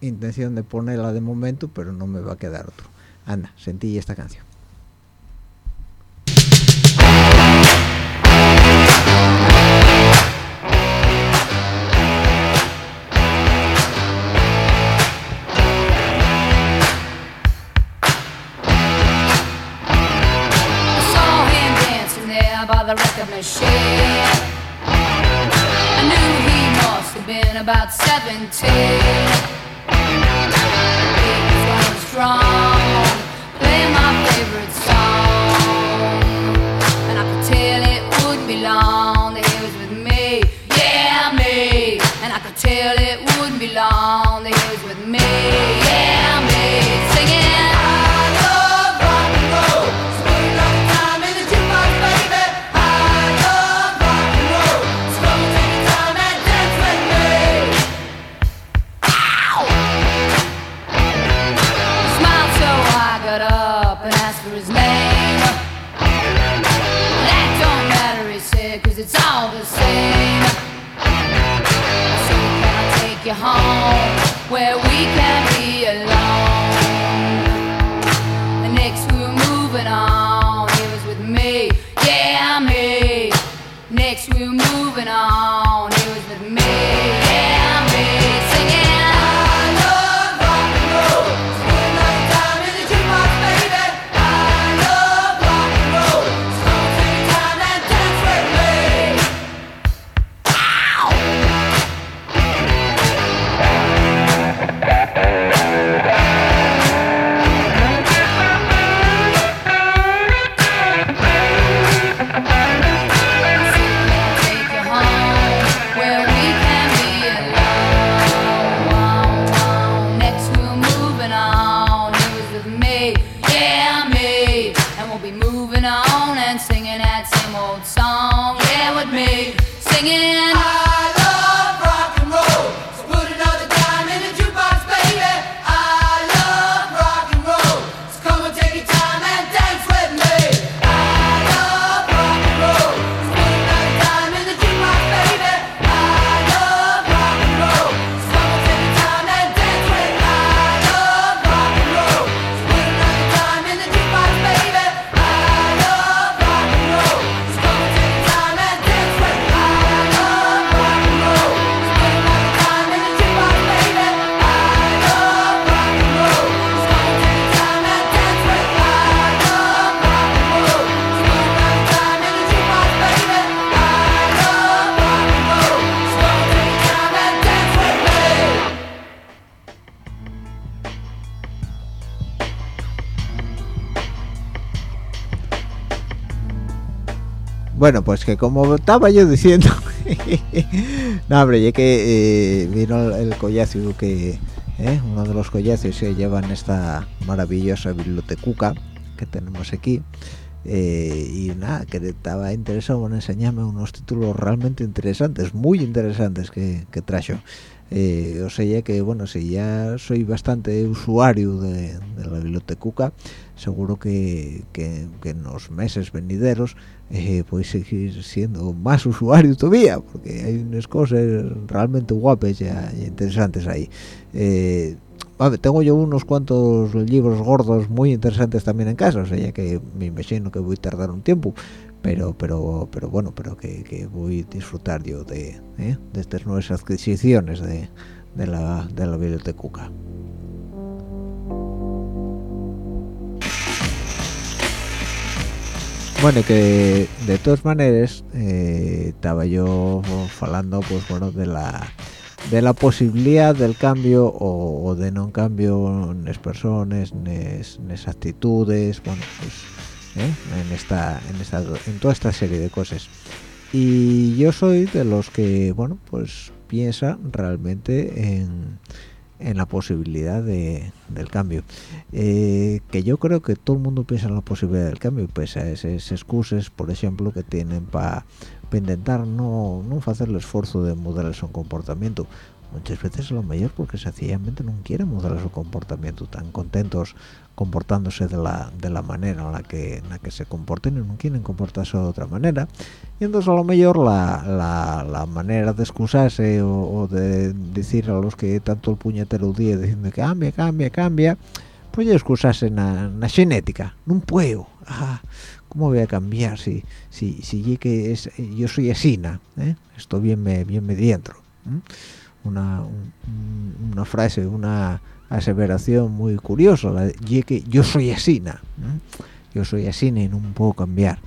intención de ponerla de momento pero no me va a quedar otro. Anda sentí esta canción the record machine. I knew he must have been about 17. He was going strong, playing my favorite song. And I could tell it wouldn't be long that he was with me, yeah, me. And I could tell it wouldn't be long where we can be alone? Next we're moving on. He was with me, yeah, me. Next we're moving on. Bueno, pues que como estaba yo diciendo, (laughs) no, hombre, ya que eh, vino el collacio que, eh, uno de los collacios que llevan esta maravillosa bibliotecuca que tenemos aquí, eh, y nada, que estaba interesado en enseñarme unos títulos realmente interesantes, muy interesantes que, que trajo. Eh, o sea que bueno si ya soy bastante usuario de, la bibliotecuca seguro que, que, en los meses venideros eh, puedo seguir siendo más usuario todavía porque hay unas cosas realmente guapas y, interesantes ahí. Eh, tengo yo unos cuantos libros gordos muy interesantes también en casa o sea ya que me imagino que voy a tardar un tiempo pero pero pero bueno pero que, voy a disfrutar yo de, ¿eh? de estas nuevas adquisiciones de, de la de la biblioteca bueno que de todas maneras eh, estaba yo hablando pues bueno de la de la posibilidad del cambio o, de no cambio en las personas en las actitudes bueno pues ¿eh? en esta en esta en toda esta serie de cosas. Y yo soy de los que bueno pues piensa realmente en, en la posibilidad de, del cambio. Eh, que yo creo que todo el mundo piensa en la posibilidad del cambio pese a esas excusas por ejemplo que tienen para intentar no, no hacer el esfuerzo de mudar su comportamiento muchas veces lo mayor porque sencillamente no quieren mudar su comportamiento tan contentos comportándose de la, de la manera en la que en la que se comporten y no quieren comportarse de otra manera. Y entonces a lo mejor la, la, manera de excusarse o, de decir a los que tanto el puñetero día diciendo que cambia, cambia, cambia pues ya excusarse en la genética no puedo ah, ¿cómo voy a cambiar si si, si que es, yo soy asina ¿eh? esto bien me, bien me dentro una, una frase una aseveración muy curiosa, que yo soy asina, yo soy asina y no puedo cambiar.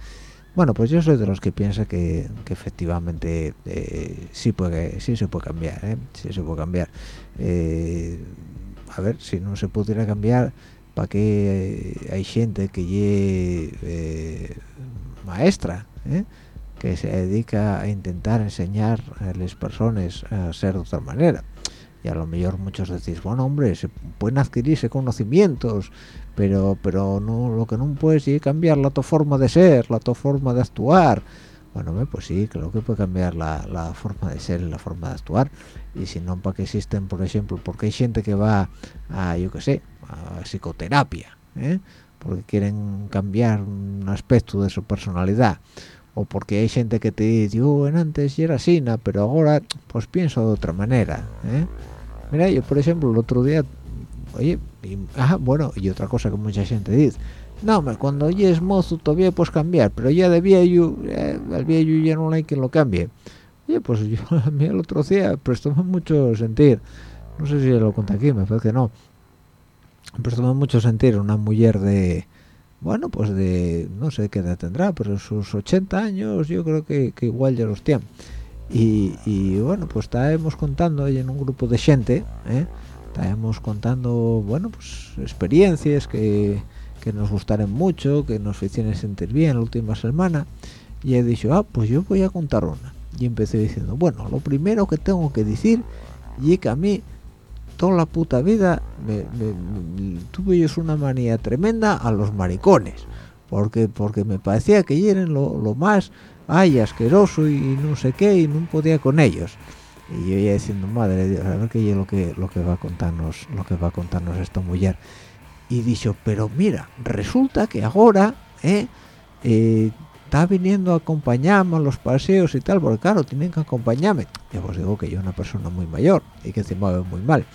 Bueno, pues yo soy de los que piensa que, efectivamente eh, sí puede, sí se puede cambiar, ¿eh? se puede cambiar. Eh, a ver, si no se pudiera cambiar, ¿para qué hay gente que lleve maestra, que se dedica a intentar enseñar a las personas a ser de otra manera? y a lo mejor muchos decís bueno hombre se pueden adquirirse conocimientos pero pero no lo que no puedes es cambiar la tu forma de ser la tu forma de actuar bueno pues sí creo que puede cambiar la, la, forma de ser y la forma de actuar y si no para qué existen por ejemplo porque hay gente que va a yo qué sé a psicoterapia ¿eh? porque quieren cambiar un aspecto de su personalidad o porque hay gente que te dice yo en antes era así pero ahora pues pienso de otra manera ¿eh? Mira, yo por ejemplo el otro día, oye, y, bueno, y otra cosa que mucha gente dice, no, cuando ya es mozo todavía puedes cambiar, pero ya de viejo, eh, el viejo ya no hay quien lo cambie. Oye, pues yo (laughs) a mí el otro día prestó mucho sentir, no sé si lo conté aquí, me parece que no, prestó mucho sentir una mujer de, bueno, pues de, no sé qué edad tendrá, pero sus 80 años yo creo que, igual ya los tiene. Y, bueno pues estábamos contando en un grupo de gente ¿eh? estábamos contando bueno pues experiencias que, que nos gustaron mucho que nos hicieron sentir bien la última semana. Y he dicho ah pues yo voy a contar una y empecé diciendo bueno lo primero que tengo que decir y que a mí toda la puta vida me, tuve yo una manía tremenda a los maricones porque porque me parecía que eran lo, lo más ay asqueroso y, no sé qué y no podía con ellos. Y yo ya diciendo madre de Dios a ver qué es lo que lo que va a contarnos lo que va a contarnos esta mujer y dicho pero mira resulta que ahora eh, eh, está viniendo a acompañarme a los paseos y tal porque claro tienen que acompañarme ya os digo que yo una persona muy mayor y que se mueve muy mal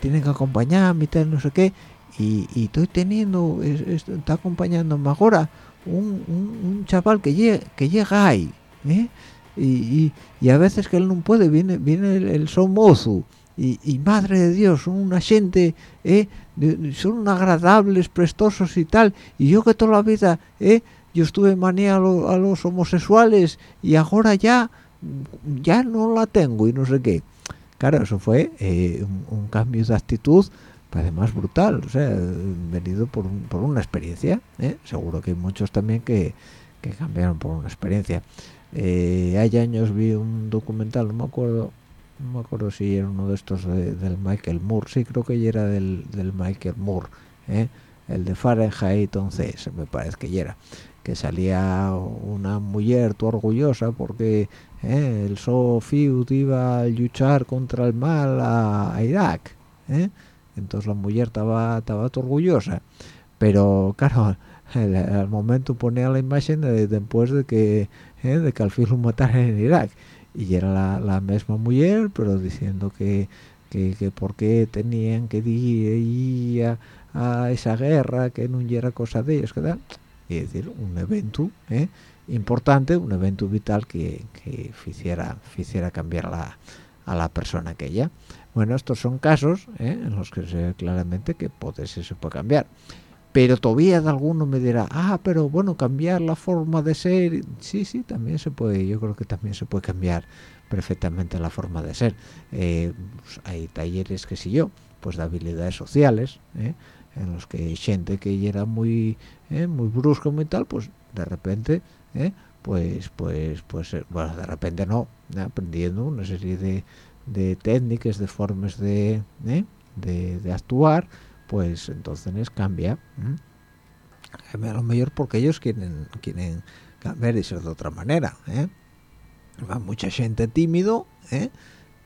tienen que acompañarme y tal no sé qué y, estoy teniendo está acompañándome ahora un, un, chaval que llega que llega ahí ¿eh? y, y, a veces que él no puede viene viene el, el y, madre de Dios son una gente ¿eh? son agradables prestosos y tal y yo que toda la vida ¿eh? yo estuve manía a, los homosexuales y ahora ya ya no la tengo y no sé qué. Claro eso fue eh, un, cambio de actitud además brutal. O sea venido por, por una experiencia ¿eh? seguro que hay muchos también que, que cambiaron por una experiencia. Eh, hay años vi un documental no me acuerdo no me acuerdo si era uno de estos del Michael Moore. Sí creo que era del, del Michael Moore el de Fahrenheit 11 me parece que era que salía una mujer orgullosa porque eh, el Sofiut iba a luchar contra el mal a, Irak eh. entonces la mujer estaba estaba orgullosa pero claro al momento ponía la imagen de, después de que eh, de que al fin lo mataran en Irak y era la, misma mujer pero diciendo que que, que por tenían que ir a, a esa guerra que no era cosa de ellos que tal es decir un evento ¿eh? importante un evento vital que, que hiciera cambiar a la persona aquella bueno estos son casos ¿eh? en los que se ve claramente que puede se puede cambiar pero todavía de alguno me dirá ah pero bueno cambiar la forma de ser sí sí también se puede yo creo que también se puede cambiar perfectamente la forma de ser eh, pues hay talleres que si yo pues de habilidades sociales en los que gente que era muy ¿eh? muy brusco muy tal pues de repente ¿eh? pues pues pues eh, bueno de repente no aprendiendo una serie de, de técnicas de formas de, de, actuar pues entonces cambia a lo mejor porque ellos quieren quieren cambiar y ser de otra manera va mucha gente tímido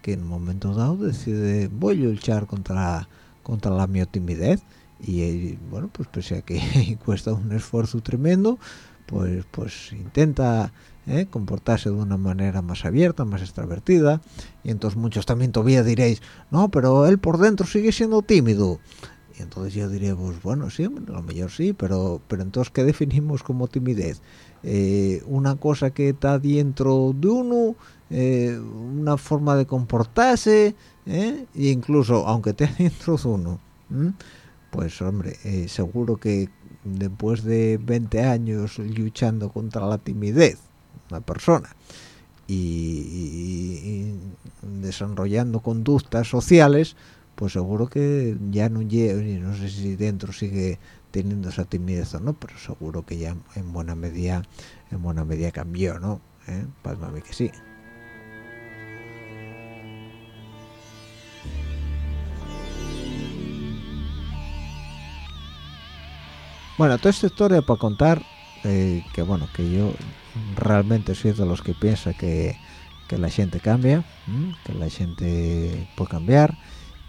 que en un momento dado decide voy a luchar contra contra la mi timidez y eh, bueno pues pese a que (laughs) cuesta un esfuerzo tremendo pues pues intenta eh, comportarse de una manera más abierta más extravertida y entonces muchos también todavía diréis no pero él por dentro sigue siendo tímido y entonces yo diré pues bueno sí a lo mejor sí pero pero entonces qué definimos como timidez eh, una cosa que está dentro de uno una forma de comportarse e incluso aunque esté (laughs) dentro de uno pues hombre, eh, seguro que después de 20 años luchando contra la timidez, una persona, y, desarrollando conductas sociales, pues seguro que ya no no sé si dentro sigue teniendo esa timidez o no, pero seguro que ya en buena medida, en buena medida cambió, ¿no? ¿Eh? Que sí. Bueno, toda esta historia para contar eh, que bueno, que yo realmente soy de los que piensa que, la gente cambia, que la gente puede cambiar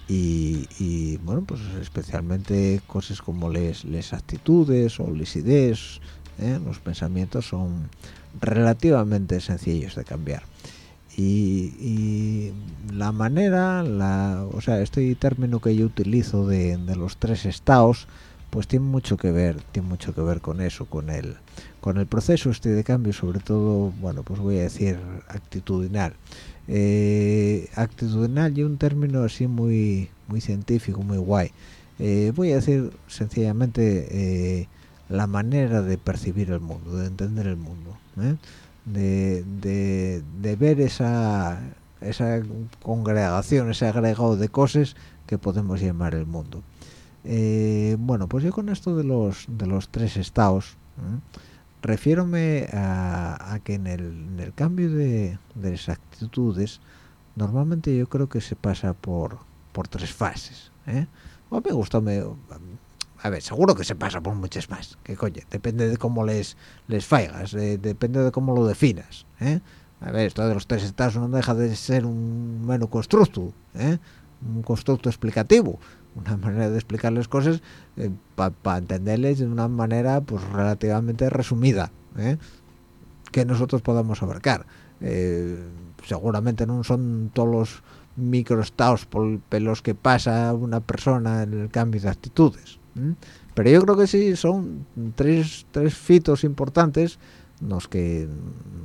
y, bueno, pues especialmente cosas como les, les actitudes o las ideas, ¿eh? los pensamientos son relativamente sencillos de cambiar. Y, la manera, la, o sea, este término que yo utilizo de, de los tres estados, pues tiene mucho que ver tiene mucho que ver con eso con el con el proceso este de cambio sobre todo bueno pues voy a decir actitudinal. Eh, actitudinal y un término así muy muy científico muy guay. Eh, voy a decir sencillamente eh, la manera de percibir el mundo de entender el mundo de, de, de, ver esa esa congregación ese agregado de cosas que podemos llamar el mundo eh, bueno, pues yo con esto de los, de los tres estados, refiérome a, que en el, cambio de, las actitudes, normalmente yo creo que se pasa por, por tres fases. ¿eh? me gusta, me, a ver, seguro que se pasa por muchas más, que coño, depende de cómo les les faigas, depende de cómo lo definas, ¿eh? A ver, esto de los tres estados no deja de ser un mero constructo, ¿eh? un constructo explicativo, una (laughs) manera de explicarles cosas eh, para entenderles de una manera pues relativamente resumida, ¿eh? que nosotros podamos abarcar. seguramente no son todos los microestados por los que pasa una persona en el cambio de actitudes. Pero yo creo que sí son tres, tres fitos importantes los que,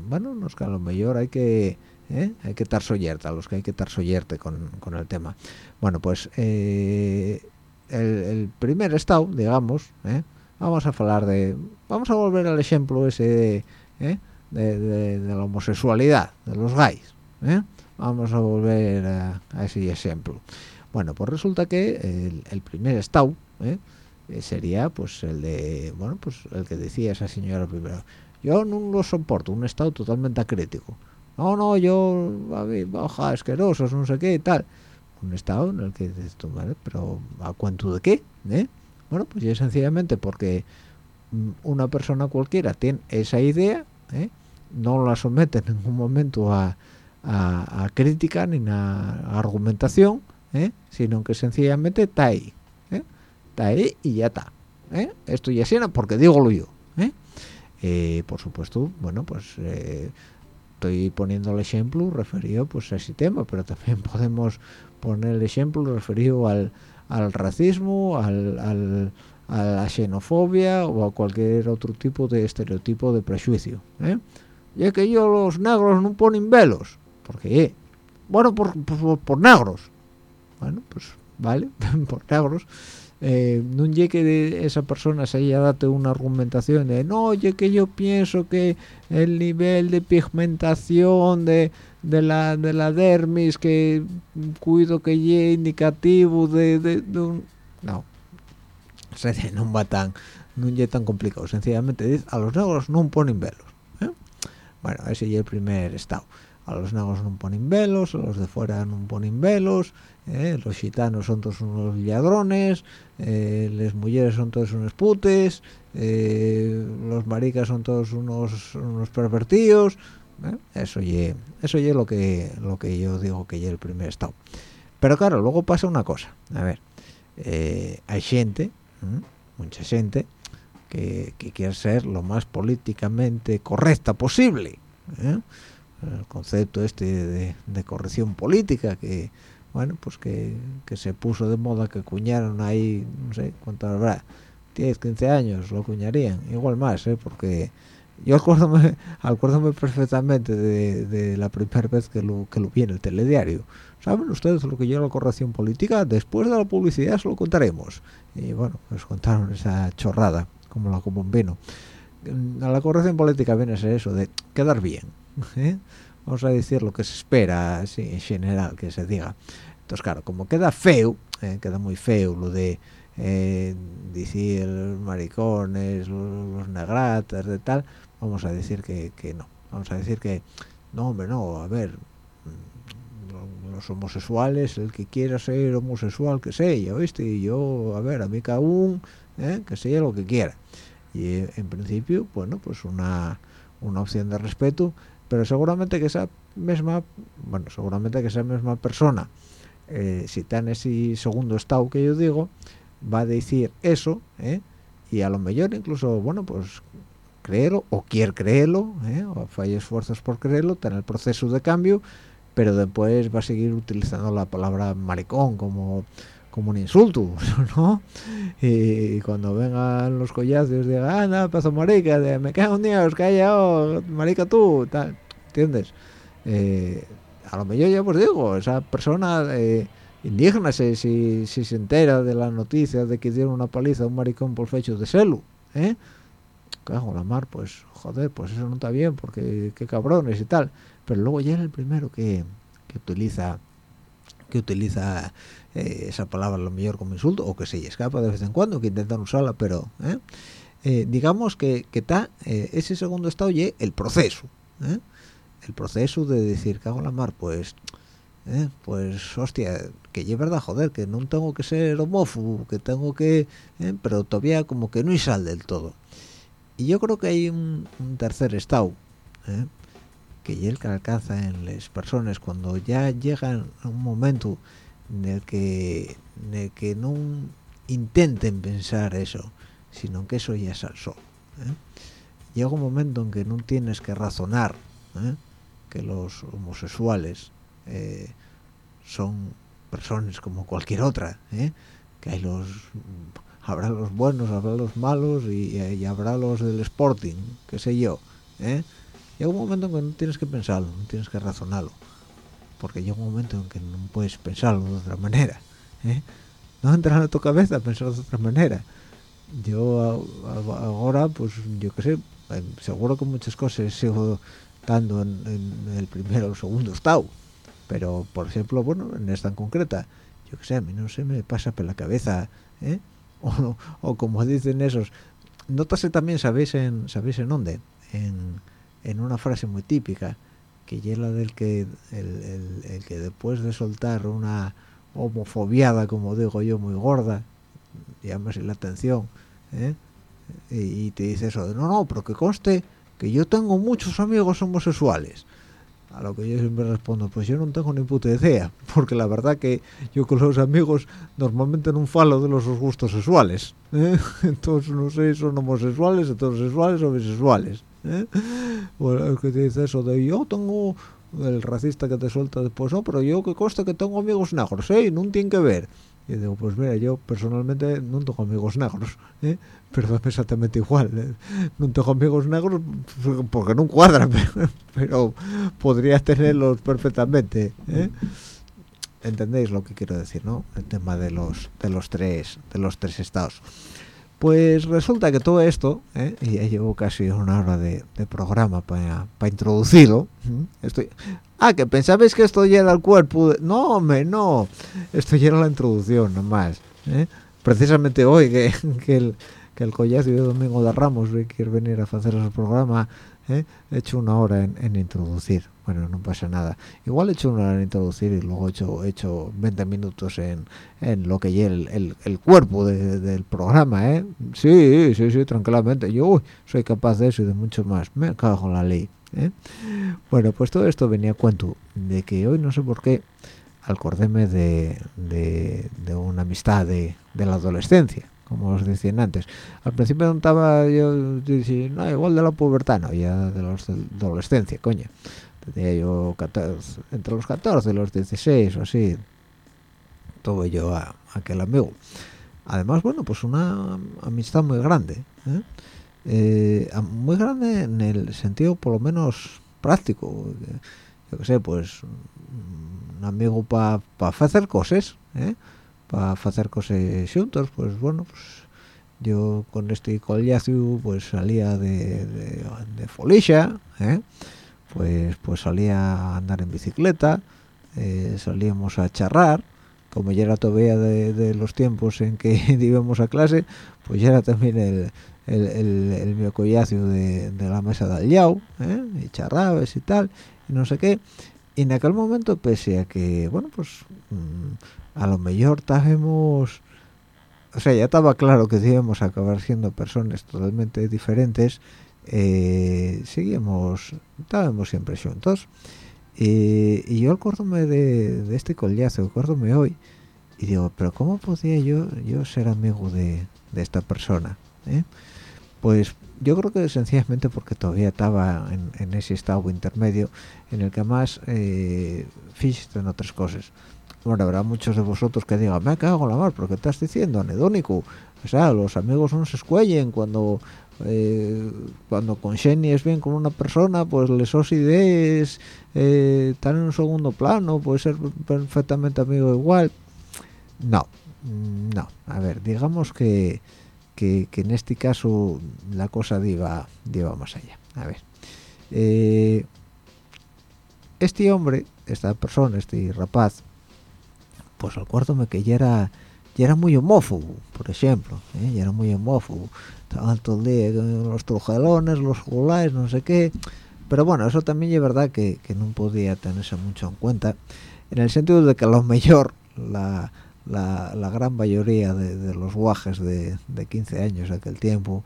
bueno, los que a lo mejor hay que... ¿eh? hay que estar a los que hay que estar soyerte con, con el tema. Bueno, pues eh, el, primer estado, digamos, ¿eh? vamos a hablar de... Vamos a volver al ejemplo ese de, de, la homosexualidad, de los gays. Vamos a volver a, ese ejemplo. Bueno, pues resulta que el, primer estado sería pues el de, bueno, pues el que decía esa señora primero. Yo no lo soporto, un estado totalmente acrítico. No, no, yo, baja, asquerosos, no sé qué y tal. Un estado en el que dices tú, ¿vale? Pero ¿a cuánto de qué? ¿Eh? Bueno, pues ya sencillamente porque mm, una persona cualquiera tiene esa idea, ¿eh? no la somete en ningún momento a, a, crítica ni a, argumentación, ¿eh? sino que sencillamente está ahí. Está ahí y ya está. Esto ya es porque digo lo yo. Eh, por supuesto, bueno, pues eh, estoy poniendo el ejemplo referido pues a ese tema, pero también (laughs) podemos poner el ejemplo referido al, racismo, al, a la xenofobia o a cualquier otro tipo de estereotipo de prejuicio. ¿eh? Ya que yo los negros no ponen velos, porque bueno, por, por negros, bueno, pues vale, (laughs) por negros eh, no llegue de esa persona se haya dado una argumentación de no oye que yo pienso que el nivel de pigmentación de, de la de la dermis que cuido que es indicativo de, de, un no. (laughs) No va tan no es tan complicado. Sencillamente a los negros no ponen velos ¿eh? bueno ese es el primer estado. A los negros no ponen velos a los de fuera no ponen velos ¿eh? los gitanos son todos unos ladrones, eh, las mujeres son todos unos putes, eh, los maricas son todos unos, unos pervertidos, eso y eso es lo que lo que yo digo que es el primer estado. Pero claro, luego pasa una cosa, a ver, hay gente, mucha gente, que, quiere ser lo más políticamente correcta posible, el concepto este de corrección política que bueno, pues que, se puso de moda, que cuñaron ahí, no sé cuánto habrá, 10, 15 años lo cuñarían, igual más, ¿eh? porque yo acuérdome, (laughs) perfectamente de, la primera vez que lo, que lo vi en el telediario. ¿Saben ustedes lo que yo la corrección política? Después de la publicidad se lo contaremos. Y bueno, pues contaron esa chorrada, como la como un vino. La corrección política viene a ser eso, de quedar bien. (laughs) ¿eh? Vamos a decir lo que se espera así, en general que se diga entonces claro como queda feo eh, queda muy feo lo de eh, decir maricones los, negratas de tal vamos a decir que, no vamos a decir que no hombre no a ver mm, los homosexuales el que quiera ser homosexual que sea ¿viste? y yo a ver a mí cada eh, que sea lo que quiera y en principio bueno pues una una opción de respeto pero seguramente que esa misma bueno seguramente que esa misma persona eh, si está en ese segundo estado que yo digo va a decir eso ¿eh? y a lo mejor incluso bueno pues creerlo o quiere creerlo ¿eh? o falla esfuerzos por creerlo está en el proceso de cambio pero después va a seguir utilizando la palabra maricón como como un insulto, (laughs) ¿no? Y cuando vengan los collazos digan, anda, paso marica, de, me cago en Dios, calla, oh, marica tú, ¿entiendes? Eh, a lo mejor ya os digo, esa persona eh, indígena, si, se entera de la noticia de que dieron una paliza a un maricón por fecho de celo, ¿eh? Cago la mar, pues, joder, pues eso no está bien, porque qué cabrones y tal. Pero luego ya era el primero que, que utiliza que utiliza eh, esa palabra lo mejor como insulto o que se escapa de vez en cuando que intentan usarla pero ¿eh? Eh, digamos que está ese segundo estado y el proceso el proceso de decir cago en la mar pues ¿eh? pues hostia que es verdad joder que no tengo que ser homófobo que tengo que ¿eh? pero todavía como que no y sal del todo y yo creo que hay un, un tercer estado ¿eh? que es el que alcanza en las personas cuando ya llegan a un momento en el que en que no intenten pensar eso sino que eso ya es al sol ¿eh? llega un momento en que no tienes que razonar ¿eh? que los homosexuales eh, son personas como cualquier otra ¿eh? que hay los habrá los buenos habrá los malos y, y habrá los del sporting qué sé yo llega un momento en que no tienes que pensarlo no tienes que razonarlo porque llega un momento en que no puedes pensarlo de otra manera ¿eh? no entra en tu cabeza pensar de otra manera yo a- a- ahora pues yo qué sé eh, seguro que muchas cosas sigo estando en, el primero o segundo estado pero por ejemplo bueno en esta en concreta yo qué sé a mí no se me pasa por la cabeza ¿eh? (laughs) o, o como dicen esos nótase también sabéis en sabéis en dónde en, en una frase muy típica que es la del que el, el- que después de soltar una homofobiada como digo yo muy gorda llámase la atención ¿eh? y, te dice eso de no no pero que conste que yo tengo muchos amigos homosexuales a lo que yo siempre respondo pues yo no tengo ni puta idea porque la verdad que yo con los amigos normalmente no falo de los gustos sexuales ¿eh? (laughs) entonces no sé son homosexuales heterosexuales o bisexuales ¿eh? bueno que dice eso de yo tengo el racista que te suelta después no pero yo que consta que tengo amigos negros ¿eh? no tiene que ver y digo pues mira yo personalmente no tengo amigos negros ¿eh? pero es exactamente igual ¿eh? no tengo amigos negros porque no cuadran (laughs) pero podría tenerlos perfectamente ¿eh? entendéis lo que quiero decir no el tema de los de los tres de los tres estados pues resulta que todo esto ¿eh? y ya llevo casi una hora de, programa para introducirlo ¿m? estoy ah que pensabais que esto ya era el cuerpo de- no hombre no esto ya era la introducción nomás ¿eh? precisamente hoy que, (laughs) que el que el collazo de Domingo de Ramos quiere venir a hacer el programa ¿eh? he hecho una hora en introducir bueno no pasa nada. Igual he hecho una en introducir y luego he hecho, he hecho 20 minutos en, en lo que lleva el, el, el cuerpo de- del programa ¿eh? sí sí sí tranquilamente. Yo soy capaz de eso y de mucho más. Me cago en la ley ¿eh? bueno pues todo esto venía a cuento de que hoy no sé por qué acordéme de, de, una amistad de, de la adolescencia como os decían antes. Al principio no estaba yo diciendo no igual de la pubertad no ya de la adolescencia coño tenía yo 14, entre los 14 y los 16 o así tuve yo a, aquel amigo además bueno pues una amistad muy grande ¿eh? Eh, muy grande en el sentido por lo menos práctico yo qué sé pues un amigo para hacer cosas ¿eh? para hacer cosas juntos pues bueno pues yo con este collacio pues salía de, de, de Folixa ¿eh? Pues pues salía a andar en bicicleta eh, salíamos a charrar como ya era todavía de, los tiempos en que (laughs) íbamos a clase pues ya era también el el, el, el de, la mesa de al lado, ¿eh? y charrabes y tal y no sé qué y en aquel momento pese a que bueno pues mm, a lo mejor estábamos o sea ya estaba claro que íbamos a acabar siendo personas totalmente diferentes eh, seguimos estábamos siempre juntos. Y, y yo acuérdome de, de este collazo acuérdome hoy y digo pero cómo podía yo yo ser amigo de, de esta persona ¿eh? pues yo creo que sencillamente porque todavía estaba en, en ese estado intermedio en el que más eh, en otras cosas. Bueno habrá muchos de vosotros que digan me cago en la mar pero qué estás diciendo anedónico o sea los amigos no se escuellen cuando eh, cuando congenies bien con una persona pues les os ideas eh, están en un segundo plano puede ser perfectamente amigo igual no no a ver digamos que que, en este caso la cosa iba, más allá. A ver, eh, este hombre, esta persona, este rapaz, pues acuérdome que ya era, ya era muy homófobo, por ejemplo, ¿eh? ya era muy homófobo. Estaba todo el día los trujelones, los jugulares, no sé qué. Pero bueno, eso también es verdad que, que no podía tenerse mucho en cuenta. en el sentido de que a lo mejor la, la, la gran mayoría de, de los guajes de, de 15 años de aquel tiempo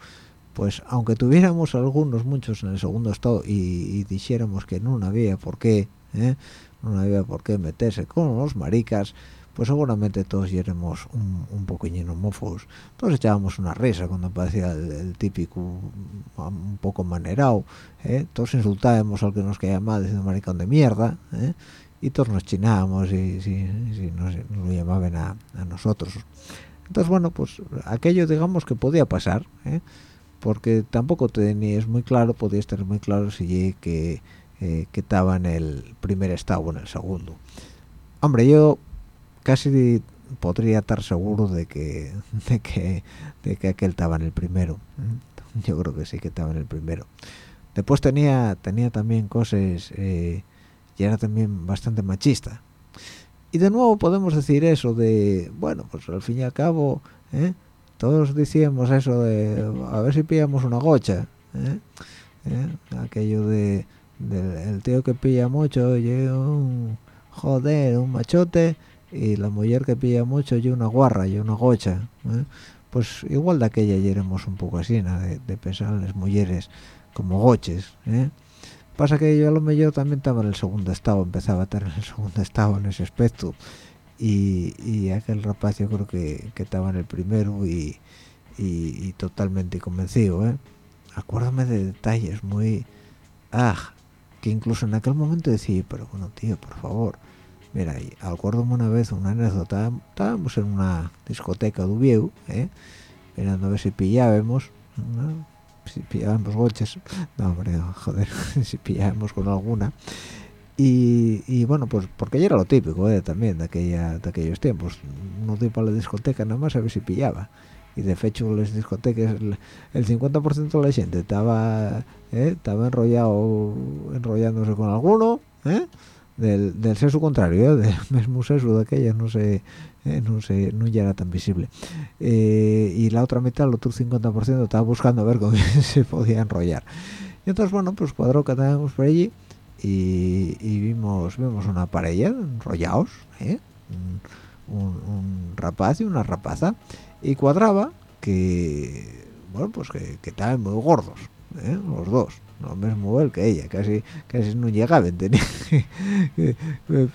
pues aunque tuviéramos algunos muchos en el segundo estado y, y dijéramos que no había por qué ¿eh? no había por qué meterse con los maricas pues seguramente todos éramos un, un poquillín homófobos todos echábamos una risa cuando aparecía el, el típico un poco manerado ¿eh? todos insultábamos al que nos caía mal diciendo maricón de mierda ¿eh? y todos nos chinábamos y, si, nos, nos, lo llamaban a, a, nosotros entonces bueno pues aquello digamos que podía pasar ¿eh? porque tampoco tenías muy claro podía estar muy claro si que eh, que estaba en el primer estado o en el segundo hombre yo casi podría estar seguro de que de que de que aquel estaba en el primero yo creo que sí que estaba en el primero después tenía tenía también cosas eh, y era también bastante machista y de nuevo podemos decir eso de bueno pues al fin y al cabo ¿eh? todos decíamos eso de a ver si pillamos una gocha ¿eh? ¿Eh? aquello de del tío que pilla mucho y un joder un machote y la mujer que pilla mucho y una guarra y una gocha ¿eh? pues igual de aquella éramos un poco así ¿no? de, pensar en las mujeres como goches ¿eh? pasa que yo a lo mejor también estaba en el segundo estado empezaba a estar en el segundo estado en ese aspecto y, aquel rapaz yo creo que, que, estaba en el primero y, y, y totalmente convencido ¿eh? acuérdame de detalles muy ah que incluso en aquel momento decía pero bueno tío por favor mira y acuérdame una vez una anécdota estábamos en una discoteca de Ubieu ¿eh? mirando a ver si pillábamos ¿no? si pillábamos goches no hombre joder (laughs) si pillábamos con alguna y, y, bueno pues porque ya era lo típico ¿eh? también de aquella de aquellos tiempos uno iba a la discoteca nada más a ver si pillaba y de hecho las discotecas el, el 50% de la gente estaba ¿eh? estaba enrollado enrollándose con alguno ¿eh? Del, del sexo contrario, ¿eh? (laughs) del mismo sexo de aquella, no sé, eh, no sé, no ya era tan visible. Eh, y la otra mitad, el otro 50%, estaba buscando a ver con (laughs) quién se podía enrollar. Y entonces, bueno, pues cuadró que estábamos por allí y, vimos vimos una pareja enrollados, ¿eh? un, un, rapaz y una rapaza, y cuadraba que, bueno, pues que, que estaban muy gordos, los dos lo mismo él que ella casi casi no llegaban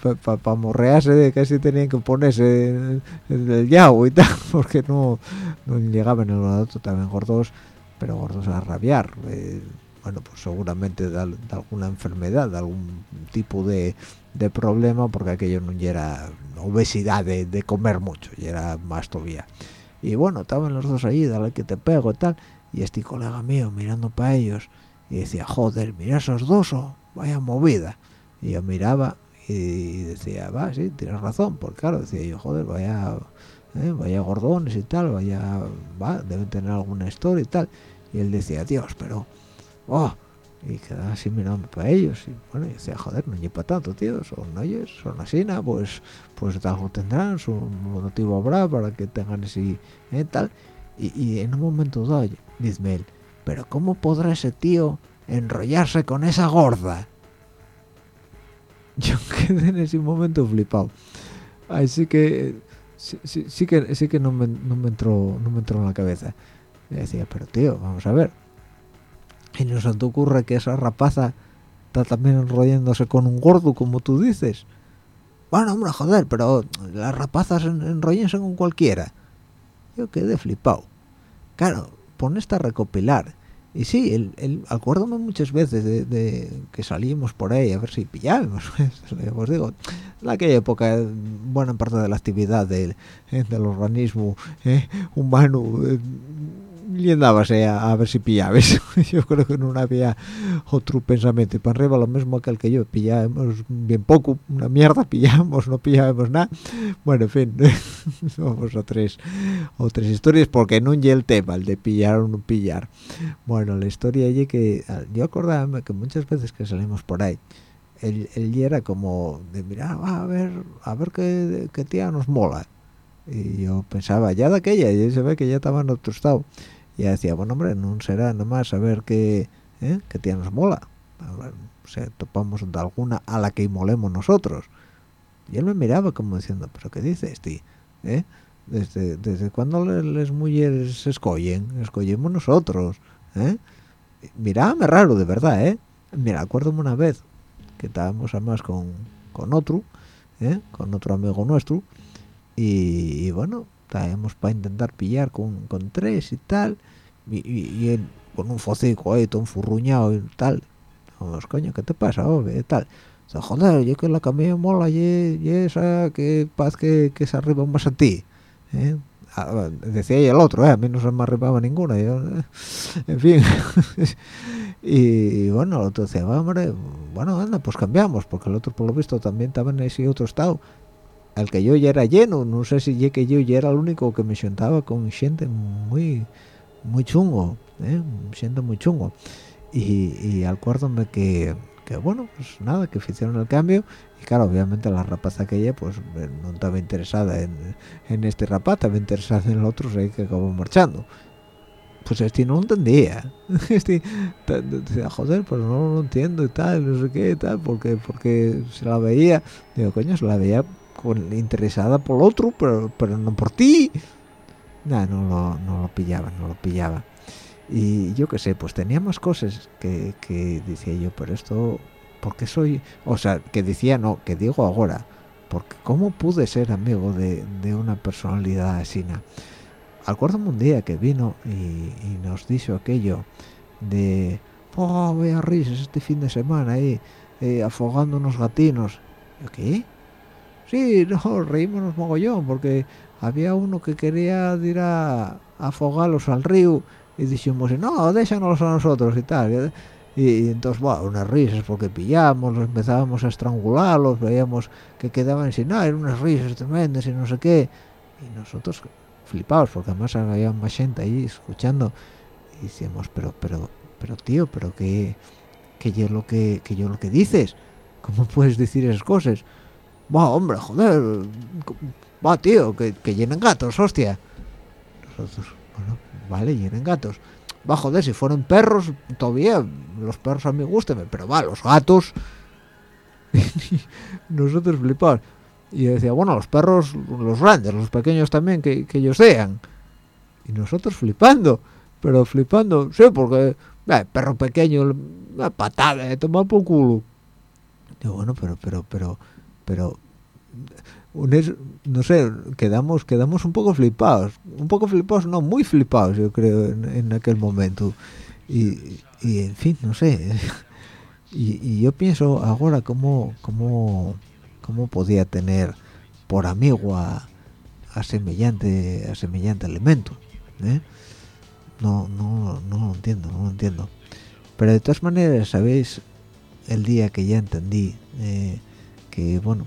para pa, pa morrearse casi tenían que ponerse el yago y tal (laughs) porque no, no llegaban el otro también gordos pero gordos a rabiar eh, bueno pues seguramente de, de, alguna enfermedad de algún tipo de, de problema porque aquello no era obesidad de, de comer mucho y era más todavía. Y bueno estaban los dos ahí dale que te pego y tal y este colega mío mirando para ellos y decía joder mira esos dos oh, vaya movida y yo miraba y decía va sí tienes razón porque claro decía yo joder vaya eh, vaya gordones y tal vaya va deben tener alguna historia y tal y él decía dios pero oh y quedaba así mirando para ellos y bueno y decía joder no lleva tanto tío son ellos son así pues pues algo tendrán su motivo habrá para que tengan así eh, tal y, y, en un momento dado dice él pero ¿cómo podrá ese tío enrollarse con esa gorda? (laughs) Yo quedé en ese momento flipado. Así que sí, sí, sí que sí que no me, no me, entró no me entró en la cabeza. Y decía, pero tío, vamos a ver. Y no se te ocurre que esa rapaza está también enrollándose con un gordo, como tú dices. Bueno, hombre, joder, pero las rapazas enrollense con cualquiera. Yo quedé flipado. Claro, pones a recopilar y sí, el, el, acuérdame muchas veces de, que salíamos por ahí a ver si pillábamos. (laughs) Os digo, en aquella época, buena parte de la actividad del, del organismo eh, humano eh, y andábase a, a, ver si pillabas. (laughs) yo creo que no había otro pensamiento. Y para arriba lo mismo que el que yo, pillábamos bien poco, una mierda, (laughs) pillamos, no pillábamos nada. Bueno, en fin, (laughs) vamos a tres, o tres historias porque no llega el tema, el de pillar o no pillar. Bueno, la historia allí que yo acordaba que muchas veces que salimos por ahí, él, él era como de mirar, ah, a ver, a ver qué, qué tía nos mola. Y yo pensaba, ya de aquella, y se ve que ya estaba en otro estado y decía bueno hombre no será nada más saber qué ¿eh? qué tía nos mola o sea, topamos de alguna a la que molemos nosotros y él me miraba como diciendo pero qué dices tío ¿Eh? desde desde cuando las mujeres se escogen escogemos nosotros ¿eh? mirábame raro de verdad eh mira acuérdame una vez que estábamos además con, con otro ¿eh? con otro amigo nuestro y, y bueno estábamos para intentar pillar con, con tres y tal y, y- y él con un focico ahí todo enfurruñado y tal vamos coño qué te pasa hombre? tal o sea, joder yo que la camilla mola y, y esa que paz que, se arriba más a ti ¿eh? Ah, decía ella el otro ¿eh? a mí no se me arribaba ninguna yo, eh, en fin (laughs) y, bueno el otro decía "Va, hombre bueno anda pues cambiamos porque el otro por lo visto también estaba en ese otro estado al que yo ya era lleno. No sé si ya que yo ya era el único que me sentaba con gente muy muy chungo ¿eh? muy chungo. Y, y acuérdome que, que bueno pues nada que hicieron el cambio. Y claro obviamente la rapaza aquella pues eh, no estaba interesada en, en este rapaz estaba interesada en el otro rey que acabó marchando. Pues este no entendía. (laughs) Este joder pero no lo entiendo y tal no sé qué tal porque porque se la veía digo coño se la veía interesada por otro pero pero no por ti. Nah, no lo, no lo pillaba no lo pillaba. Y yo qué sé pues teníamos cosas que, que decía yo pero esto ¿por qué soy o sea que decía no que digo ahora porque cómo pude ser amigo de, de una personalidad así acuérdame un día que vino y, nos dijo aquello de oh vaya risas este fin de semana ahí eh, afogando unos gatinos qué sí no reímonos mogollón porque había uno que quería ir a, afogarlos al río y dijimos no déjanos a nosotros y tal y, entonces bueno unas risas porque pillamos empezábamos a estrangularlos veíamos que quedaban sin nada eran unas risas tremendas y no sé qué. Y nosotros flipados porque además había más gente ahí escuchando. Y decíamos pero pero pero tío pero qué que yo lo que que yo lo que dices cómo puedes decir esas cosas va hombre joder. Va tío que, llenen gatos hostia. Nosotros bueno vale llenen gatos. Va joder si fueron perros todavía los perros a mí gústeme pero va los gatos. (laughs) Nosotros flipados y decía bueno los perros los grandes los pequeños también que, que ellos sean. Y nosotros flipando pero flipando sí porque eh, perro pequeño una patada eh, toma por culo. Digo, bueno pero pero pero pero no sé quedamos quedamos un poco flipados un poco flipados no muy flipados yo creo en, en aquel momento. Y, y en fin no sé (laughs) y, y yo pienso ahora cómo cómo cómo podía tener por amigo a, a semejante a semejante elemento ¿eh? no no no lo entiendo no lo entiendo. Pero de todas maneras sabéis el día que ya entendí eh, que bueno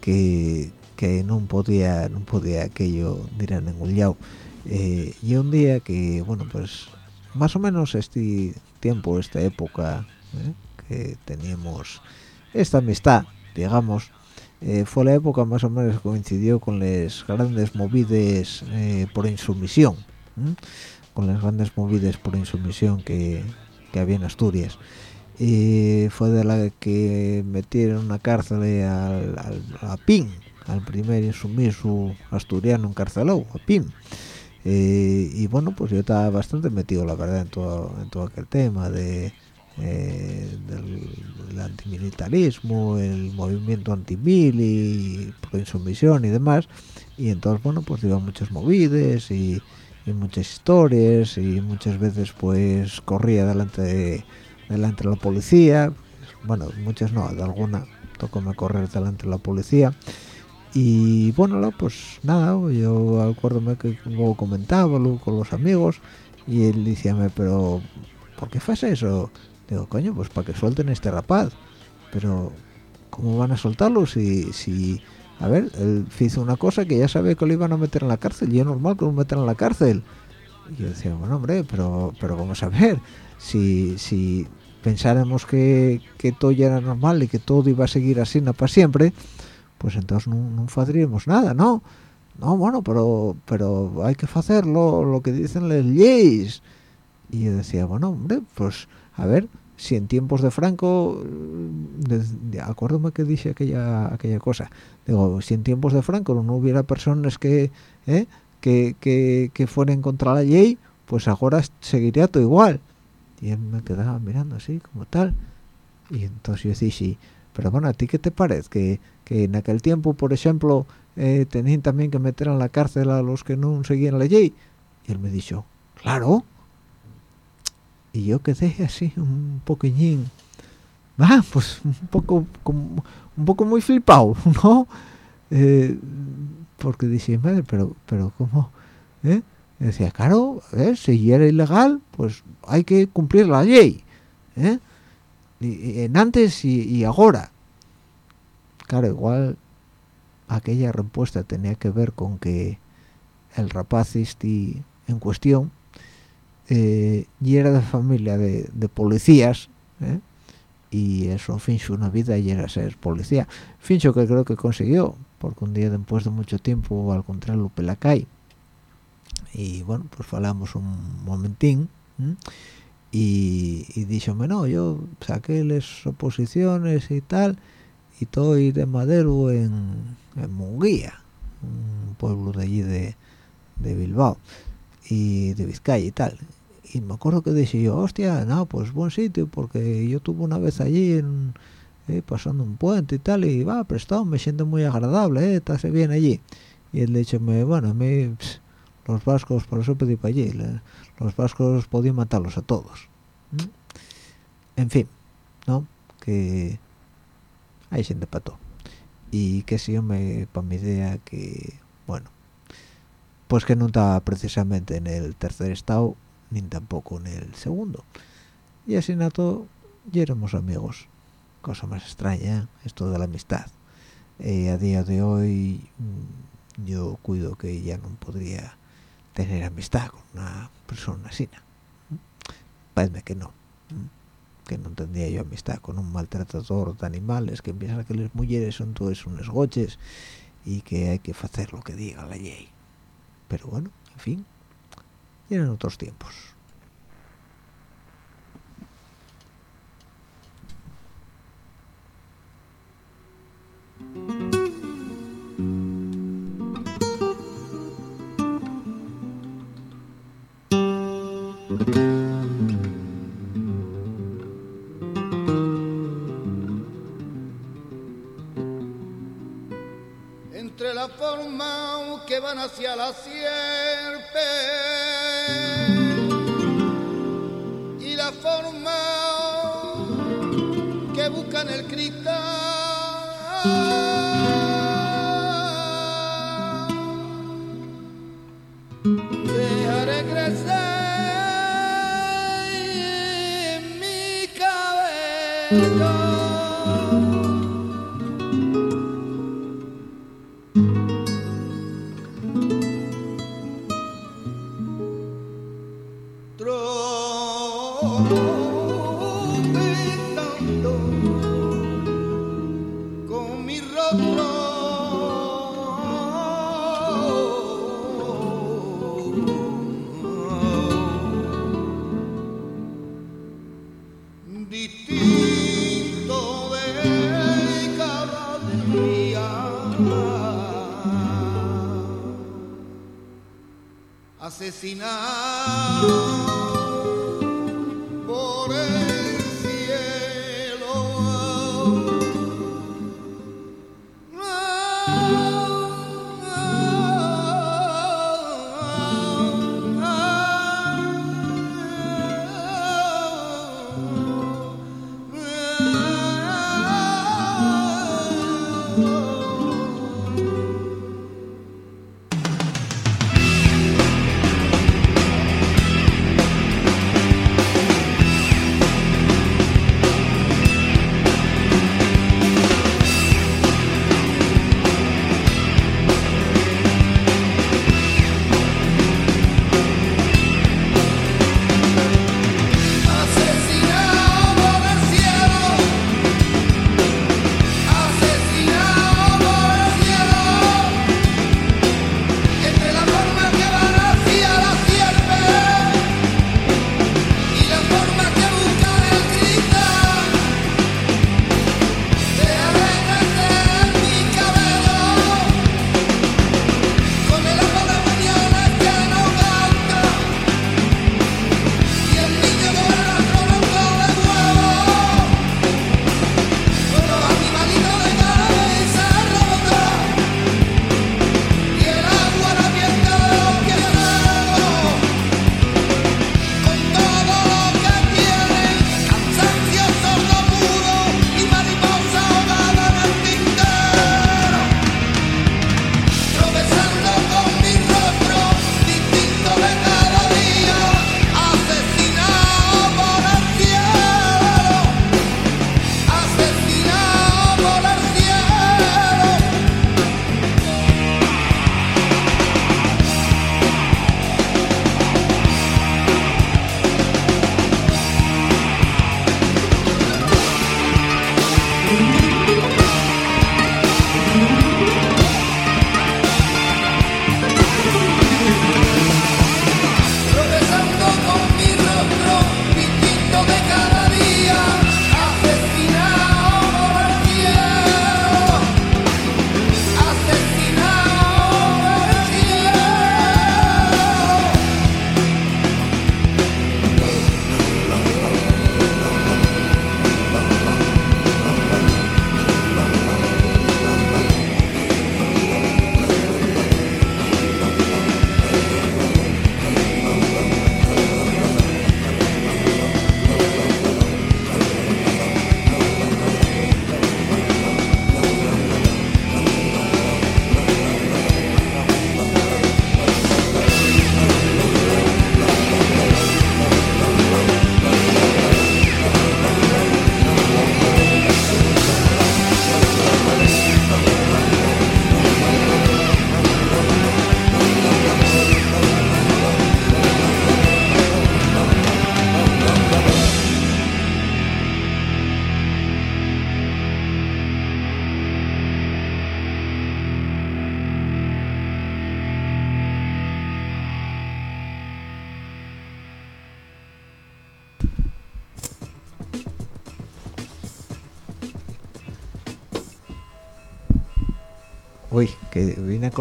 que que no podía no podía aquello ir a ningún lado eh, y un día que bueno pues más o menos este tiempo esta época ¿eh? que teníamos esta amistad digamos eh, fue la época más o menos que coincidió con las grandes movides eh, por insumisión con las grandes movidas por insumisión que, que había en Asturias y fue de la que metieron una cárcel al, a Pin al primer insumiso asturiano encarcelado a Pin Eh, y bueno pues yo estaba bastante metido la verdad en todo en todo aquel tema de eh, del, del antimilitarismo el movimiento antimili insumisión y demás. Y entonces bueno pues iba muchos movides y, y muchas historias y muchas veces pues corría delante de, delante de la policía. Bueno muchas no de alguna tocóme correr delante de la policía. Y bueno no, pues nada yo acuérdome que luego comentaba con los amigos y él decíame pero ¿por qué haces eso? digo coño pues para que suelten este rapaz pero ¿cómo van a soltarlo si si a ver él hizo una cosa que ya sabe que lo iban a meter en la cárcel y es normal que lo metan en la cárcel y yo decía bueno hombre pero pero vamos a ver si si pensáramos que, que todo ya era normal y que todo iba a seguir así para siempre pues entonces no, no nada no no bueno pero pero hay que hacerlo lo que dicen las leyes y yo decía bueno hombre pues a ver si en tiempos de Franco, de, acuérdame que dije aquella aquella cosa, digo, si en tiempos de Franco no hubiera personas que, ¿eh? que, que, que fueran contra la ley, pues ahora seguiría todo igual. Y él me quedaba mirando así, como tal. Y entonces yo sí, pero bueno, ¿a ti qué te parece? Que, que en aquel tiempo, por ejemplo, eh, tenían también que meter en la cárcel a los que no seguían la ley. Y él me dijo, claro, y yo quedé así un poquillín ah pues un poco como, un poco muy flipado (laughs) no eh, porque dije madre pero pero cómo ¿Eh? decía claro si era ilegal pues hay que cumplir la ley ¿eh? en antes y, ahora claro igual aquella respuesta tenía que ver con que el rapaz este en cuestión eh, y era de familia de, policías ¿eh? y eso fincho una vida y era ser policía fincho que creo que consiguió porque un día después de mucho tiempo al contrario pelacay y bueno pues hablamos un momentín y, y díjome no yo saqué las oposiciones y tal y estoy de Madero en, en Munguía un pueblo de allí de, de Bilbao y de Vizcaya y tal y me acuerdo que dije yo, hostia, no, pues buen sitio, porque yo tuve una vez allí en, eh, pasando un puente y tal, y va, prestado, me siento muy agradable, eh, estás bien allí. Y él me, bueno, a mí, los vascos, por eso pedí para allí, los vascos podían matarlos a todos. En fin, ¿no? Que hay gente para todo. Y que si yo me, para mi idea, que, bueno, pues que no estaba precisamente en el tercer estado, ni tampoco en el segundo. Y así nato y éramos amigos. Cosa más extraña, esto de la amistad. Eh, a día de hoy mm, yo cuido que ya no podría tener amistad con una persona así. Parece que no. Que no tendría yo amistad con un maltratador de animales que piensa que las mujeres son todos unos goches y que hay que hacer lo que diga la ley. Pero bueno, en fin, eran otros tiempos. Forma que van hacia la sierpe buscan el cristal. Dejaré crecer mi cabello. Sinai.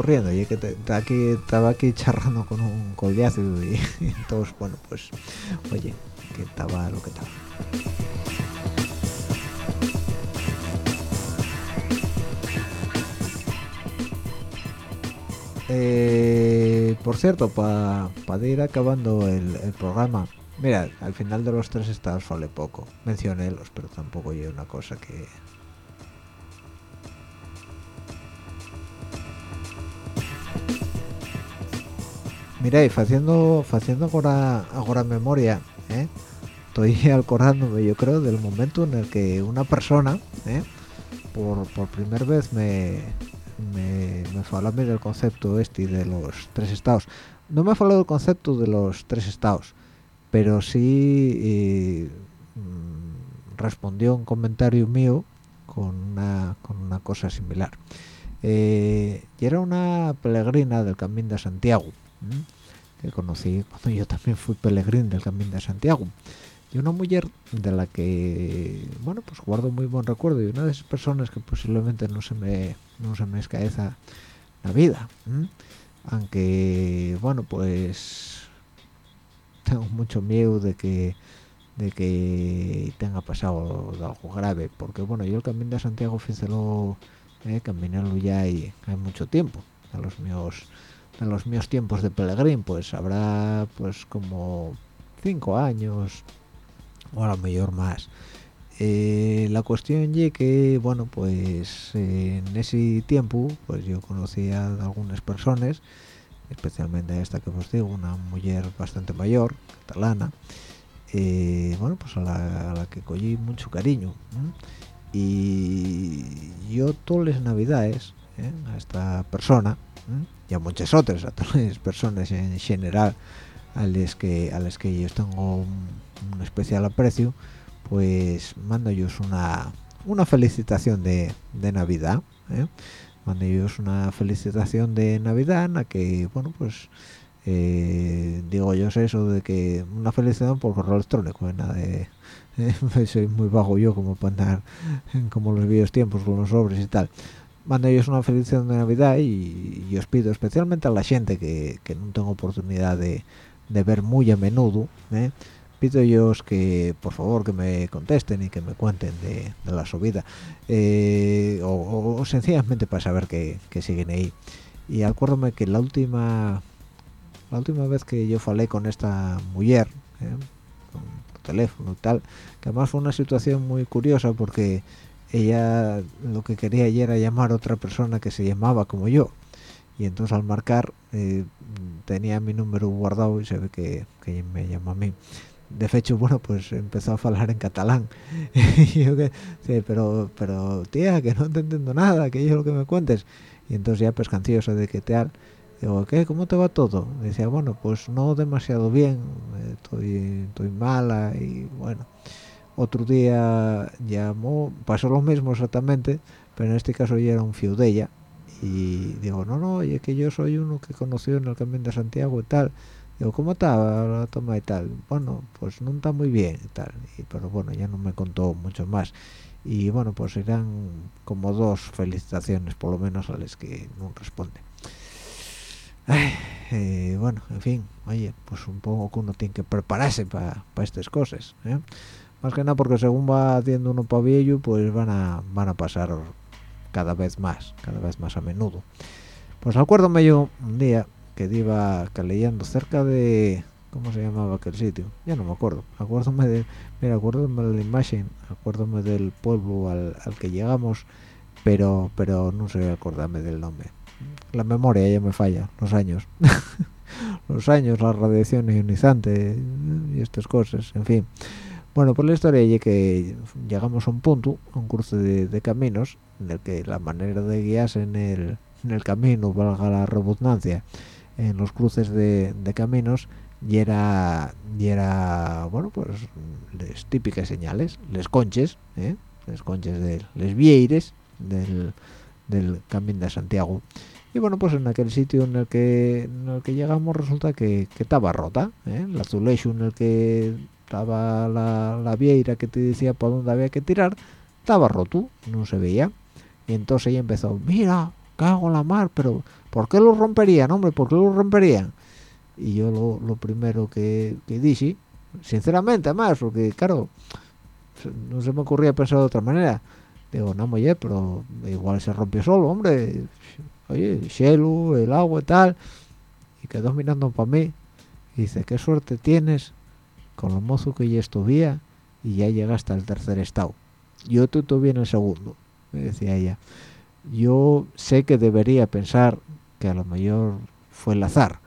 Vine corriendo, y que te- aquí, estaba aquí charrando con un collazo y, y entonces, bueno, pues, oye, que estaba lo que estaba. Eh, por cierto, para ir acabando el, el programa, mira, al final de los tres estados vale poco. Mencionélos, pero tampoco hay una cosa que, Mira, y haciendo, haciendo ahora, ahora memoria, ¿eh? estoy (laughs) acordándome, yo creo, del momento en el que una persona, ¿eh? por, por primera vez me, me, me a del concepto este de los tres estados. No me faló del concepto de los tres estados, pero sí eh, mm, respondió un comentario mío con una, con una cosa similar. Eh, y era una peregrina del Camino de Santiago, que conocí cuando yo también fui peregrín del Camino de Santiago. Y una mujer de la que, bueno, pues guardo muy buen recuerdo y una de esas personas que posiblemente no se me, no se me escaeza la vida. Aunque, bueno, pues tengo mucho miedo de que de que tenga pasado algo grave porque bueno yo el camino de Santiago fíjelo eh, ya hay, hay mucho tiempo a los míos a los míos tiempos de peregrín pues habrá pues como cinco años o a lo mejor más Eh, la cuestión y que bueno pues en ese tiempo pues yo conocía a algunas personas especialmente a esta que os digo una mujer bastante mayor catalana eh, bueno pues a la, a la que cogí mucho cariño y yo todas las navidades ¿eh? a esta persona. Y a muchas otras a todas (laughs) las personas en general a las que a las que yo tengo un, especial aprecio pues mando yo una una felicitación de, de navidad ¿eh? mando yo una felicitación de navidad en la que bueno pues eh, digo yo eso de que una felicitación por correo electrónico ¿eh? nada de eh, (laughs) soy muy vago yo como para andar como los viejos tiempos con los sobres y tal mando ellos una felicitación de navidad y, y os pido especialmente a la gente que, que no tengo oportunidad de, de ver muy a menudo ¿eh? pido yo que por favor que me contesten y que me cuenten de, de la subida eh, o, o- sencillamente para saber que, que siguen ahí y acuérdome que la última la última vez que yo falé con esta mujer ¿eh? con teléfono y tal que además fue una situación muy curiosa porque ella lo que quería ella era llamar a otra persona que se llamaba como yo. Y entonces al marcar eh, tenía mi número guardado y se ve que, que me llama a mí. De hecho bueno pues empezó a hablar en catalán. (laughs) Y yo que sí, pero pero tía que no te entiendo nada que yo lo que me cuentes y entonces ya pues canciosa de que tal digo qué cómo te va todo decía bueno pues no demasiado bien eh, estoy estoy mala y bueno otro día llamó pasó lo mismo exactamente pero en este caso ya era un fiu de ella y digo no no es que yo soy uno que conoció en el camino de Santiago y tal digo cómo está la toma y tal bueno pues no está muy bien y tal y, pero bueno ya no me contó mucho más. Y bueno pues eran como dos felicitaciones por lo menos a las que no responde. Eh, bueno en fin oye pues un poco que uno tiene que prepararse para estas cosas ¿eh? Más que nada porque según va haciendo uno viejo pues van a van a pasar cada vez más cada vez más a menudo. Pues acuérdome yo un día que iba leyendo cerca de cómo se llamaba aquel sitio ya no me acuerdo. Acuérdome de mira acuérdome de la imagen acuérdome del pueblo al, al que llegamos pero pero no sé acordarme del nombre. La memoria ya me falla los años. (laughs) Los años la radiación ionizante y estas cosas en fin bueno, por la historia que llegamos a un punto, un cruce de, caminos, en el que la manera de guiarse en el, camino, valga la redundancia, en los cruces de, caminos, y era, y era, bueno, pues, las típicas señales, les conches, ¿eh? les conches de les vieires del camino de Santiago. Y bueno, pues en aquel sitio en el que, en el que llegamos resulta que, estaba rota, ¿eh? el azulejo en el que estaba la, la vieira que te decía por dónde había que tirar, estaba roto, no se veía. Y entonces ella empezó, mira, cago en la mar pero ¿por qué lo romperían hombre? ¿por qué lo romperían? y yo lo, primero que, que dije sinceramente además porque claro no se me ocurría pensar de otra manera digo no oye pero igual se rompió solo hombre oye el cielo el agua y tal. Y quedó mirando para mí. Y dice qué suerte tienes con lo mozo que ya estuvía y ya llegaste al tercer estado. Yo tú todavía en el segundo me decía ella. Yo sé que debería pensar que a lo mejor fue el azar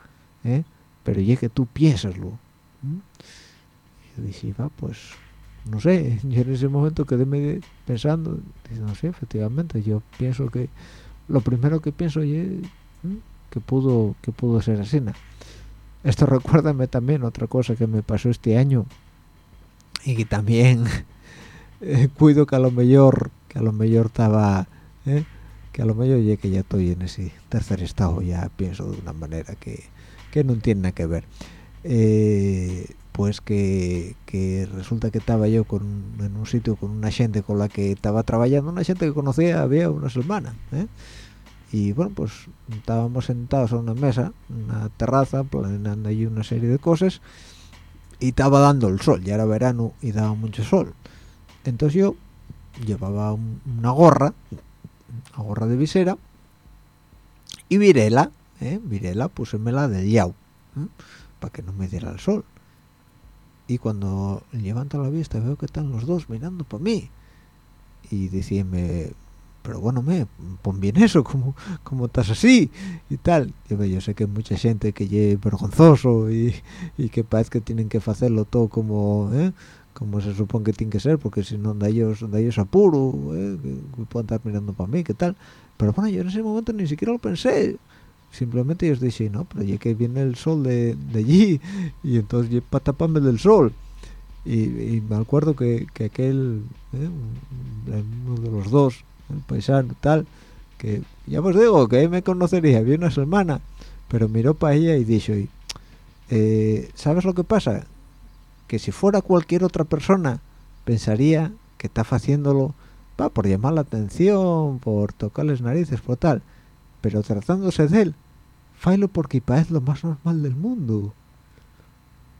¿eh? pero ya que tú piénsaslo y yo dije va pues no sé (laughs) yo en ese momento quedé pensando diciendo sí efectivamente yo pienso que lo primero que pienso es que pudo que pudo ser ¿no? esto (laughs) recuérdame también otra cosa que me pasó este año y que también (laughs) eh, cuido que a lo mejor que a lo mejor estaba ¿eh? que a lo mejor ya que ya estoy en ese tercer estado ya pienso de una manera que, que no tiene nada que ver eh, pues que, resulta que estaba yo con, en un sitio con una gente con la que estaba trabajando una gente que conocía había una semana ¿eh? y bueno pues estábamos sentados a una mesa una terraza planeando allí una serie de cosas y estaba dando el sol ya era verano y daba mucho sol entonces yo llevaba un, una gorra una gorra de visera y virela ¿eh? virela pusémela del yao ¿eh? para que no me diera el sol y cuando levanto la vista veo que están los dos mirando para mí. Y decíame pero bueno me pon bien eso como como estás así y tal. Yo, sé que hay mucha gente que es vergonzoso y, y, que parece que tienen que hacerlo todo como ¿eh? como se supone que tiene que ser porque si no da ellos da ellos apuro ¿eh? que, estar mirando para mí qué tal pero bueno yo en ese momento ni siquiera lo pensé simplemente yo os dije no pero ya que viene el sol de, de allí (laughs) y entonces para taparme del sol y, me acuerdo que, que aquel ¿eh? uno de los dos el paisano tal que ya os digo que me conocería bien una semana pero miró para ella y dijo eh, ¿sabes lo que pasa? que si fuera cualquier otra persona pensaría que está haciéndolo va por llamar la atención por tocarles narices por tal pero tratándose de él failo porque parece lo más normal del mundo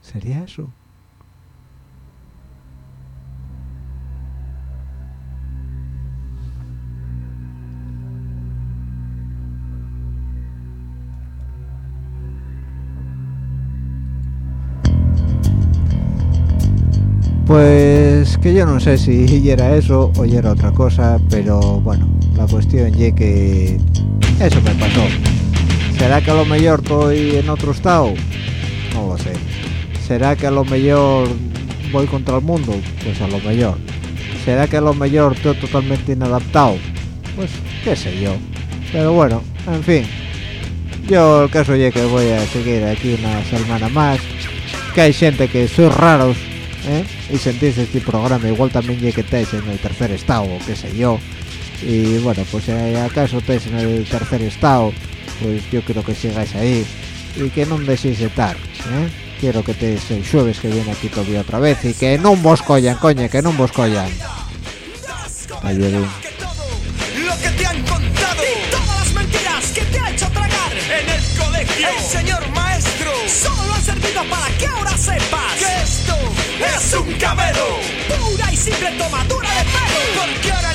sería eso Pues que yo no sé si (laughs) era eso o era otra cosa, pero bueno, la cuestión es que eso me pasó. ¿Será que a lo mejor estoy en otro estado? No lo sé. ¿Será que a lo mejor voy contra el mundo? Pues a lo mejor. ¿Será que a lo mejor estoy totalmente inadaptado? Pues qué sé yo. Pero bueno, en fin. Yo el caso es que voy a seguir aquí una semana más. Que hay gente que soy raros ¿eh? y sentís este programa igual también ya que estáis en el tercer estado o qué sé yo y bueno pues si acaso estáis en el tercer estado pues yo quiero que sigáis ahí y que no dejéis de estar ¿eh? quiero que estéis el jueves que viene aquí todavía otra vez y que no vos collan coño que no vos collan Ayúden. lo que te han contado y todas las mentiras que te ha hecho tragar en el colegio el señor maestro solo ha servido para que ahora sepas que esto es un cabelo Pura y simple tomadura de pelo Porque ahora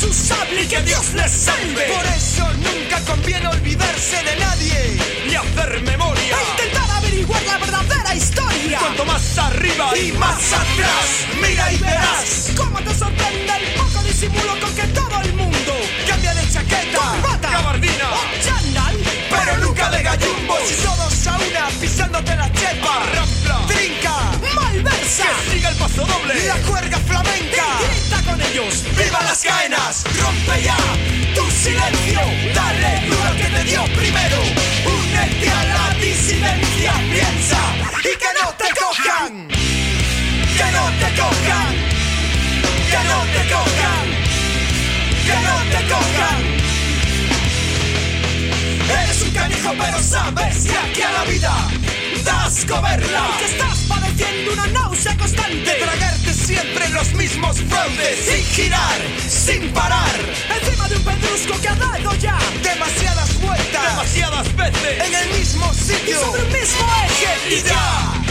su sable y que Dios les salve. Por eso nunca conviene olvidarse de nadie ni hacer memoria. E intentar averiguar la verdadera historia. Cuanto más arriba y más atrás, mira y verás cómo te sorprende el poco disimulo con que todo el mundo cambia de chaqueta, corbata, gabardina o chandal, pero nunca de gallumbo. Si todos a una pisándote la chepa, rampla, trinca, que siga el paso doble. La cuerda flamenca. Y grita con ellos. ¡Viva las caenas! ¡Rompe ya tu silencio! Dale duro que te dio primero. Únete a la disidencia. Piensa y que no te cojan. Que no te cojan. Que no te cojan. Que no te cojan. Eres un canijo, pero sabes que aquí a la vida das comerla padeciendo una náusea constante. De tragarte siempre los mismos fraudes sin girar, sin parar. Encima de un pedrusco que ha dado ya Demasiadas vueltas, Demasiadas veces. en el mismo y sitio. sobre un mismo eje. Y ya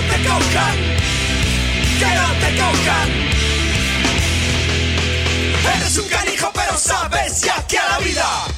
No te cojan que no te cojan. Eres un canijo, pero sabes ya que a la vida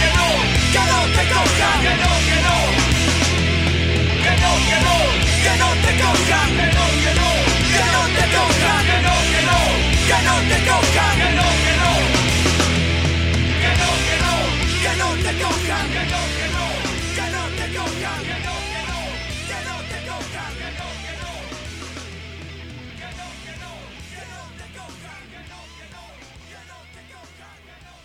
Que no, que no, que no, que no. Que no, que no, que no te cojan.